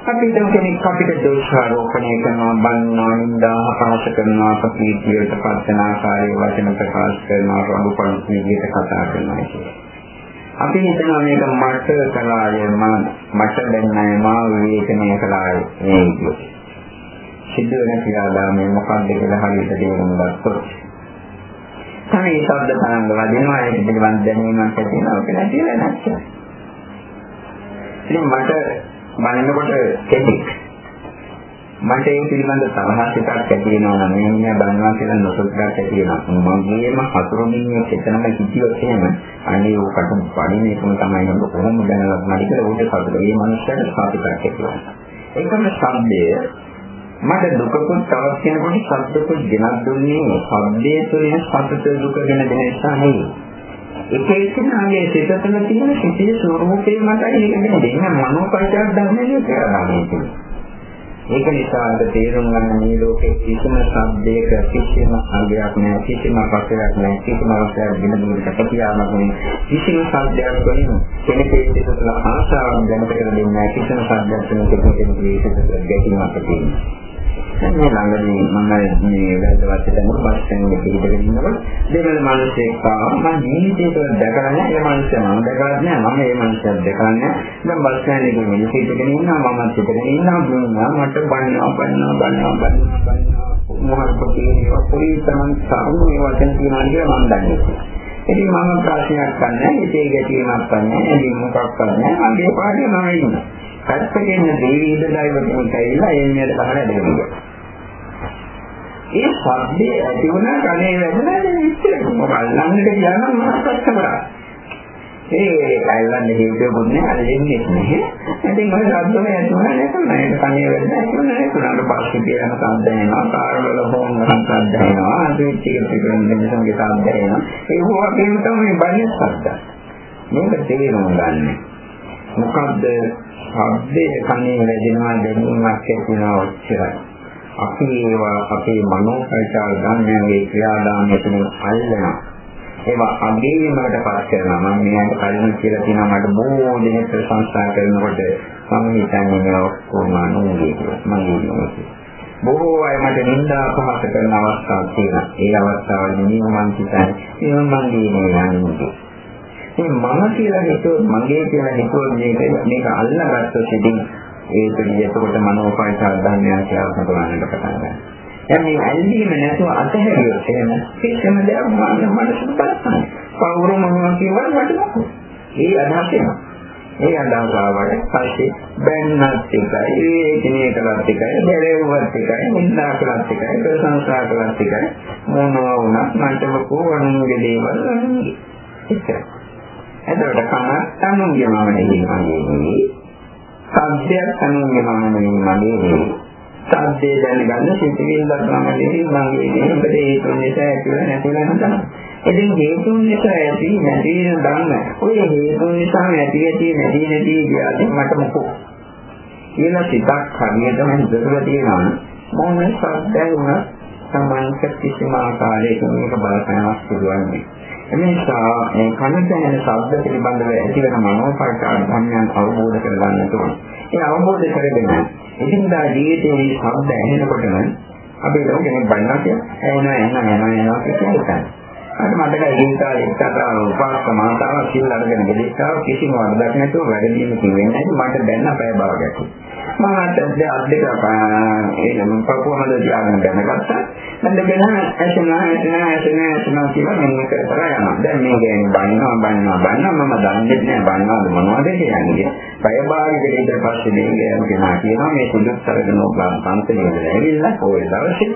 අපි දැන් කෙනෙක් අපිට දෝෂාරෝපණය කරනවා බන්නවා නින්දා අපහාස කරනවා ප්‍රතික්‍රියට පස්සන ආකාරයේ වචන ප්‍රකාශ කරනවා රඟපෑම් විදිහට කතා කරනවා කියන්නේ. අපි හිතනවා මේක මට කලාය මට දැන්නයි මා විවේචනය කලාය මේ විදිහට. සිද්ධ වෙන ක්‍රියාදාමය මොකක්ද කියලා හරියට තේරුම් ගත්තොත් තමයි ශබ්ද තරංග වදිනවා ඒක පිළිබඳ දැනීමක් ඇති වෙනවා ඒක නැති වෙලා නැච්චා. ඉතින් මට බලනකොට කෙනෙක් මට ඒ පිළිබඳ තරහසිතක් ඇති වෙනවා නම් මේ මිනිහා බලනවා කියලා නොසොක්කක් ඇති වෙනවා. මගේම හතුරුමිනිය එතනම හිටියොත් එහෙම අනේ ඕකට පණින එකම තමයි නේද කොහොමද දැනගන්න මඩි කියලා උන්ට සතුට. මේ මනුස්සයාට සතුටක් ඇති වෙනවා. ඒකම සම්දය මට දුකකුත් තවත් කෙනෙකුට සතුටකුත් ගෙනත් දුන්නේ සම්දේ තුළින් සතුට දුක ගැන දෙන නිසා නෙවෙයි. එක එකනාගේ සිත තුළ තියෙන සිතේ ස්වરૂපේ මතයි ඒක දෙන්නේ මනෝපරිචාර ධර්මයේ කියලා ගන්න ඒක නිසා අද තේරුම් ගන්න මේ ලෝකේ කිසිම සබ්දයක කිසිම අංගයක් නැහැ කිසිම පසයක් නැහැ කිසිම අවස්ථාවක් වෙන දුරට ප්‍රතිආමක් නැහැ කිසිම සබ්දයක් වලින් කෙනෙකුගේ සිත තුළ ආශාවක් දැනට කර දෙන්නේ නැහැ. කිසිම සබ්දයක් තුළ කෙනෙකුගේ සිත තුළ ගැටීමක් තියෙනවා මේ ළඟදී මම මේ වැදගත් දැන් බස් ස්ටෑන්ඩ් එකේ හිටගෙන ඉන්නකොට දෙමළ මිනිස්සෙක් ආවා මම ජීවිතේට දැකලා නැහැ. ඒ මිනිස්සයා මම දැකලා නැහැ. මම ඒ මිනිස්සයා දැකලා නැහැ. දැන් බස් ස්ටෑන්ඩ් එකේ මිනිස්සු හිටගෙන ඉන්නවා. මම හිටගෙන ඉන්නවා. බුණා මට බන්නවා බන්නවා බන්නවා බන්නවා. බන්නවා මොහොතක තියෙනවා පොඩි තරම් සාරු මේ වචන කියනවා කියලා මම දන්නේ ඉතින් මම ප්‍රශ්නයක් ගන්නෑ ඉතේ ගැටීමක් ගන්නෑ ඉතින් මොකක් කරන්නේ මගේ පාඩේ මම ඉන්නවා. පැත්තකින් දේවීද දෛවතුන් කියලා එන්නේ පහළ දෙනවා ඒ සබ්දේ ඇති වුණා කනේ වැදුණා දැන් ඉස්සෙල්ලා මොකක් අල්ලන්නට කියනවා මොකක්ද කරා. ඒ අල්ලන්න හේතුවකුත් නෑ අල්ලන්නේ නැහැ. ඉතින් ඔය සබ්දම ඇති වුණා නේද? නේද කනේ වැදුණා ඒක නෑ ඒකට පස්සේ කියන සබ්ද එනවා කාර්වල හෝම් සබ්ද එනවා අදිට එක පිටින් දෙන්නගේ සබ්ද එනවා ඒ වගේ අපේ තමයි බන්නේ සබ්ද මේක තේරුම් ගන්න. මොකද්ද සබ්දේ කනේ වැදෙනවා දැනීමක් ඇති වෙනවා ඔච්චරයි අපි ඒවා අපේ මනෝපරිචාර ගන්නගේ ක්‍රියාදාමය තුළ අල්ලනවා. ඒවා අගීමකට පත් කරනවා. මම මෙයාට කලින් කියලා තියෙනවා මට බොහෝ දෙනෙක් සංස්කාර කරනකොට මම හිතන්නේ මේ ඔක්කොම අනුන්ගේ කියලා. මගේ නෙවෙයි. බොහෝ අය මට නින්දා පහස කරන අවස්ථාවක් තියෙනවා. ඒ අවස්ථාවලදී මම හිතන්නේ මේ මගේ නෙවෙයි මේ මම කියලා හිතුවොත් මගේ කියලා හිතුවොත් මේක මේක අල්ලගත්තොත් ඉතින් ඒක එතකොට මනෝපයිචාර ධර්මයන් කියලා කරන්නට පටන් ගන්නවා. දැන් මේ ඇල්ලීම නැතුව අතහැරියොත් එහෙම කිසිම දෙයක් මම මනසට බලන්න. කවුරු මොනවා කියවත් මට මොකද? ඒ අදහස එනවා. ඒ අදහස ආවට පස්සේ බැන්නත් එකයි, ඒ දිනේ කළත් එකයි, බැලෙව්වත් එකයි, නින්දා කළත් එකයි, ප්‍රශංසා කළත් එකයි, මොනවා වුණත් මට මොකෝ වුණුගේ දේවල් අනුන්ගේ. එච්චරයි. එතකොට කනත් අනුන්ගේ මම නෙවෙයි සබ්දයක් අනුන්ගේ මම නෙවෙයි මගේ නෙවෙයි. සබ්දේ දැනගන්න සිතිවිල්ලක් මම නෙවෙයි මගේ නෙවෙයි. මොකද ඒක නිසා ඇතිව නැතිව යන තමයි. ඉතින් හේතුන් නිසා ඇති නැති වෙන ධර්ම. ඔය හේතුන් නිසා නැති ඇති නැති නැති කියන්නේ මට මොකෝ. කියන සිතක් හරියටම හිතලා තියෙනවා. මොන සබ්දයක් වුණත් සමාන්ත කිසිම ආකාරයකින් මේක බලපෑමක් සිදුවන්නේ. එනිසා මේ කන දැනෙන ශබ්ද පිළිබඳව ඇතිවන මනෝපරිකාර ධර්මයන් අවබෝධ කරගන්න ඕනේ. ඒ අවබෝධ කරගෙන ඉදින්දා ජීවිතයේ මේ ශබ්ද ඇහෙනකොටම අපි ලෝකෙනේ බannා කියන්නේ එනවා එනවා එනවා එනවා කියලා අර මතකයි ඒ කාලේ එක්තරා උපාසක මාතාවක් සිල් අරගෙන ගෙදෙට්ටාව කිසිම වරදක් නැතුව වැඩදීම කිව්වෙන්නේ නැහැ මට දැන් අපේ භාගයක්. මම අද අත් දෙක ඒ නම් පපුවමද තියාගෙන දැනගත්තා. දැන් ඇසෙන ඇසෙන ඇසෙන ඇසෙන කියලා මෙන්න කර කර යනවා. දැන් මේ කියන්නේ බන්නවා බන්නවා බන්නවා මම දන්නේ නැහැ බන්නවාද මොනවද කියන්නේ. පය භාගයකට ඊට පස්සේ මේ කියනවා කියනවා මේ සුදුත් කරගෙන ඔබලා පන්සලේ ඉඳලා ඇවිල්ලා ඔය දවසේ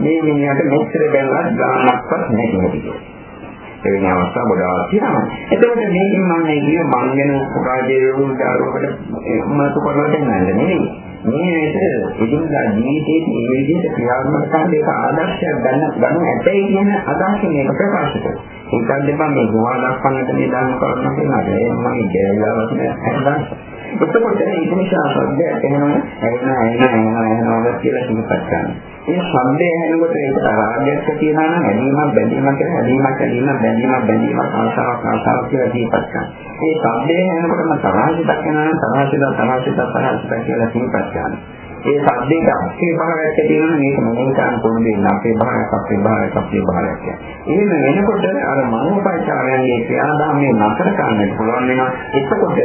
මේ මිනිහට මෙච්චර බැලුවත් ගානක්වත් නැහැ කියලා. එවැනි අවස්ථා ගොඩාක් තියෙනවා. එතකොට මේකෙන් මම මේ කියන මං ගැන රාජ්‍ය වුණාරෝකට මතු කරලා දෙන්නන්නේ නෙවෙයි. මේකට ඉදින්දා ජීවිතයේ මේ විදිහට ක්‍රියාත්මක කරන එක ආදර්ශයක් ගන්න ගන්න ඇතයි කියන අදහස මේක ප්‍රකාශ කරනවා. ඒකත් දෙපා මේ ගෝවා දක්වන්නට මේ දාන කරනවා කියනවා. ඒ මම ගෑවිලාවක් නෑ. එතකොට ඒක නිසා සද්දයක් එනවා එනවා එනවා එනවා කියලා සිහිපත් කරනවා. ඒ ශබ්දය ඇහෙනකොට ඒක රාගයක් තියෙනවා නම් ඇලීමක් බැඳීමක් කියලා ඇලීමක් ඇලීමක් බැඳීමක් බැඳීමක් ආශාවක් ආශාවක් කියලා දීපත් කරනවා. ඒ ශබ්දය ඇහෙනකොටම තරහිතක් වෙනවා නම් තරහිතක් තරහිතක් තරහිතක් කියලා දීපත් කරනවා. ඒ සද්දේට අපේ භාවයක් තියෙනවා මේක මොනිකාන් පොළොවේ අපේ භාවයක් අපේ භාවයක් අපේ භාවයක් කියන. එහෙම වෙනකොට අර මනෝපචාරයන්ගේ ක්‍රියාදාමයේ නතර කරන්නට පුළුවන් වෙනවා. එතකොට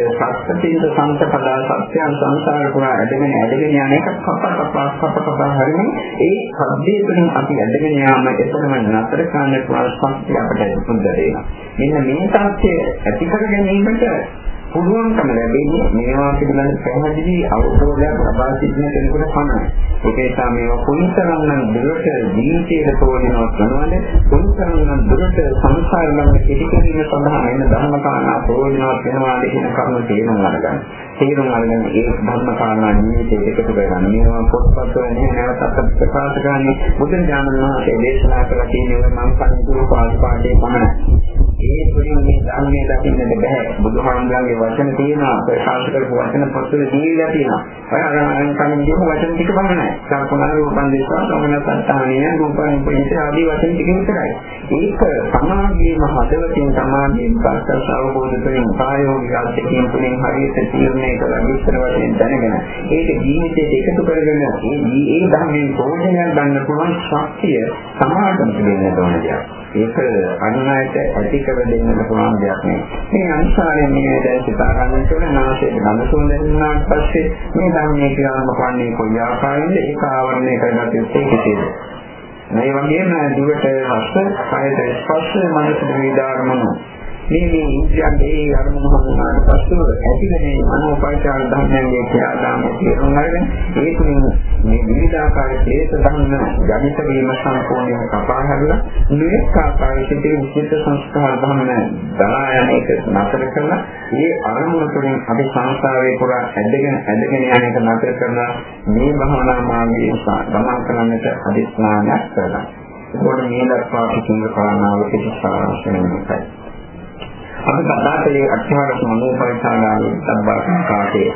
සත්‍යතින්ද සංතපදා සත්‍යයන් සංසාර පුරා ඇදගෙන ඇදගෙන යන එක කප කප කප කප හරිනේ ඒ සද්දේ තුළින් අපි ඇදගෙන යාම එතනම නතර කරන්නට පුළුවන් ශක්තිය අපට සුන්දර වෙනවා. මෙන්න මේ තාක්ෂය ඇති කර ගැනීමට පුළුවන්කම ලැබෙන්නේ මේවා පිළිබඳ පැහැදිලි අවබෝධයක් ලබා සිටින කෙනෙකුට පමණයි. ඒක නිසා මේවා කොයිතරම් නම් දුරට ජීවිතයේ තෝරනවා කරනවද කොයිතරම් නම් දුරට සංසාර නම් පිළිකරීම සඳහා වෙන ධර්ම කාරණා තෝරනවා වෙනවාද කියන කරුණ තේරුම් අරගන්න. තේරුම් අරගෙන ඒ ධර්ම කාරණා ජීවිතයට එකතු කරගන්න. මේවා පොත්පත්වල නැහැ නැවත අපිට ප්‍රකාශ කරන්නේ බුදුන් ඥානන වහන්සේ දේශනා කළ තියෙන මම කන්තුරු පාඩේ පමණයි. ඒ තුලින් මේ ධර්මයේ දකින්නට බෑ. බුදුහාමුදුරන්ගේ වචන තියෙනවා, ප්‍රකාශ කරපු වචන පොත්වල දීලා තියෙනවා. ඔය අරන් කලින් දීපු වචන ටික බලන්නයි. සම්පූර්ණ රූපන් දේශා, සමන සත්‍යානිය, රූපන් උපනිෂ ආදී වචන ටික විතරයි. ඒක සමාධියම හදවතින් සමාධියෙන් පාස්කල් අවබෝධ කරගෙන ප්‍රායෝගික අධ්‍යයනය තුළින් හරියට තීරණය කරලා විස්තර වශයෙන් දැනගෙන ඒක ජීවිතයට එකතු කරගෙන ඒ ඒ ධර්මයෙන් ප්‍රයෝජනයක් ගන්න පුළුවන් ශක්තිය සමාධියට දෙන්න ඕන දෙයක්. ඒක අනුනායට ඇති කර දෙන්නට පුළුවන් දෙයක් නෙවෙයි. මේ අනුසාරයෙන් මේ දැන් සිතා ගන්නට ඕන නාසයේ ගමසුන් දෙන්නාට පස්සේ මේ ධර්මයේ ක්‍රියාත්මක වන්නේ කොයි ආකාරයෙන්ද ඒක ආවරණය කරගත යුත්තේ කෙසේද? මේ වගේම දිවට රස, කයට ස්පර්ශ, මනසට විදාරමනෝ මේ මේ ඉන්ද්‍රියන්ගේ අරමුණු හඳුනාට පස්සෙ ඇතිවෙන මනෝපචාර ධර්මයන්ගේ ක්‍රියාදාමයේ තේරුම් අරගෙන ඒ තුලින් මේ විවිධාකාර හේත ධර්ම ජනිත වීම සම්පූර්ණයෙන් කපා හැරලා නිවෙස් ආකාරයේ විශේෂ සංස්කාර ධර්ම දරා යන එක නතර කරලා ඒ අරමුණ තුළින් අපි සංසාරේ පුරා ඇදගෙන ඇදගෙන යන එක නතර කරලා මේ භවනා මාර්ගයේ ගමන් කරන්නට අධිස්නානයක් කරලා ඒකෝට මේ දක්වා කිසිම කාරණාවක සාරාංශ වෙන්නේ අපි කතා කළේ අට්ඨාරස මනෝපරිසාරාවේ සම්බාධන කාටේ.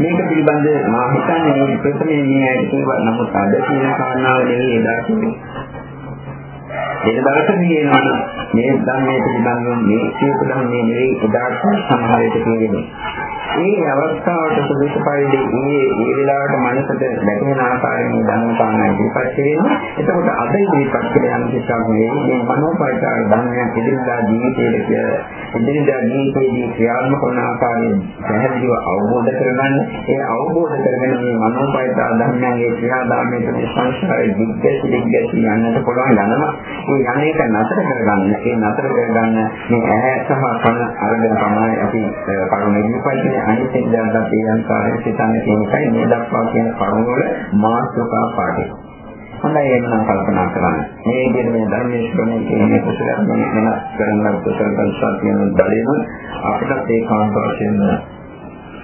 මේක පිළිබඳ මා හිතන්නේ මේ ප්‍රථමයේ මේ ඇයි කියව නමුත් අද කියන කාරණාව නෙවෙයි එදා කියන්නේ. ඒක දවසක කියනවා මේ ධර්මයේ පිළිබඳව මේ කියපු ධර්මයේ නෙවෙයි එදාට සමහර විට කියන්නේ. මේ අවස්ථාවට සුදුසු පරිදි මේ මේ වෙලාවට මනසට දැනෙන ආකාරයෙන් ධර්ම පාන ඉදිරිපත් කිරීම. එතකොට අද ඉදිරිපත් කරන යම් කිසික් මේ මේ මනෝපරිචාර ධර්මයන් ඉදිරියදා ජීවිතයේ ඉදිරියදා ජීවිතයේදී ක්‍රියාත්මක වන ආකාරයෙන් පැහැදිලිව අවබෝධ කරගන්න. ඒ අවබෝධ කරගෙන මේ මනෝපරිචාර ධර්මයන්ගේ ක්‍රියාදාමයේ තුන සංස්කාරයේ දිග්ගැසි දිග්ගැසි යන්නට පුළුවන් යනවා. මේ යන්නේක නතර කරගන්න. ඒ නතර කරගන්න මේ ඇහැ සහ කන අරගෙන තමයි අපි කරුණ ඉදිරිපත් අනිත් එක දැනගත් ඒ අන්තරයෙන් සිතන්නේ කියන එකයි මේ දක්වා කියන කරුණවල මාතෘකා පාඩේ. හොඳයි එන්නම් කල්පනා කරන්න. මේ විදිහට මේ ධර්මයේ ශ්‍රවණය කියන කුසලයෙන් වෙනස් කරන්න කුසල කල්පනා කියන බලයෙන් අපිට ඒ කාන්ත වශයෙන්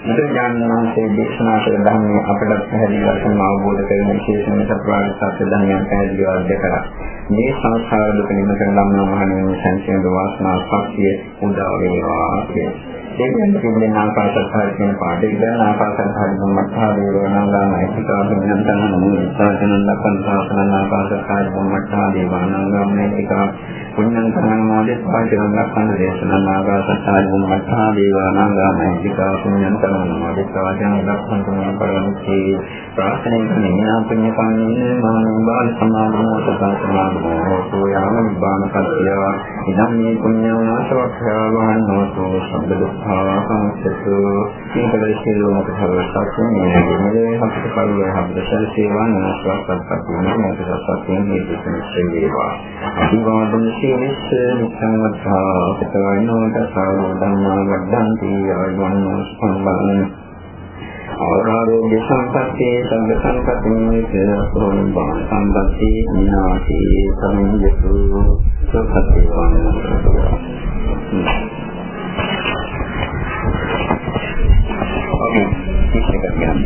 බුදුජානනාංශයේ දේශනා කළ ධර්මයේ අපට පැහැදිලි වශයෙන් අවබෝධ කරගෙන විශේෂම සත්‍වාද සත්‍ය ධර්මයන් පැහැදිලිව අධ්‍ය කරා. මේ සංසාර දුක නිමකරන නම් මහණෙනි සංසිඳ වාසනා ශක්තිය උදා වේවා කියලා. දෙවියන් කියන ආකාශත්හාර කියන පාඩේ ඉඳන් ආකාශත්හාර මොම්මත්හා දේවානාගාමයි පිටාවෙන් යන්තන නමෝ සාසනන් ලක්කන් සාසනන් ආකාශත්හාර මොම්මත්හා දේවානාගාමයි පිටා පුඤ්ඤං කරන මොදේ පාඩේ ලක්කන් දේශනන් ආකාශත්හාර මොම්මත්හා දේවානාගාමයි පිටා පුඤ්ඤං කරන මොදේ පාඩේ ලක්කන් තුන පරවන්ති ප්‍රාර්ථනා කරන මේ පුඤ්ඤ කන්නේ මහා බාල සමානෝ සදාසනාමෝ සෝයාම නිබ්බාන සත්‍ය ඉදම් මේ පුඤ්ඤ වාසවක්ඛ්‍යා වහන්නෝ සම්බුද්ධ ආකාශතු මේකද සියලුම ප්‍රහවසක් මේ අපිට කරුණ අපිට සැලසේවා නස්වාස්පත් වෙන මොකදසත් වෙන මේ දෙකම වේවා අභිවාදන සීලස් නිසංවත්තා පිටවයිනෝට සාරෝ ධම්මා වඩ්ඩන්ති ආයුවන් සම්බලන ආරෝග්‍ය සම්පත්තේ සංඝ සම්පත්තේ සේවෝන් බාන සම්පත්තේ විනාශී සමිඤ්ඤතු සුඛතේ වන්න මේ විශේෂ කරගන්න.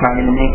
සාමාන්‍යයෙන්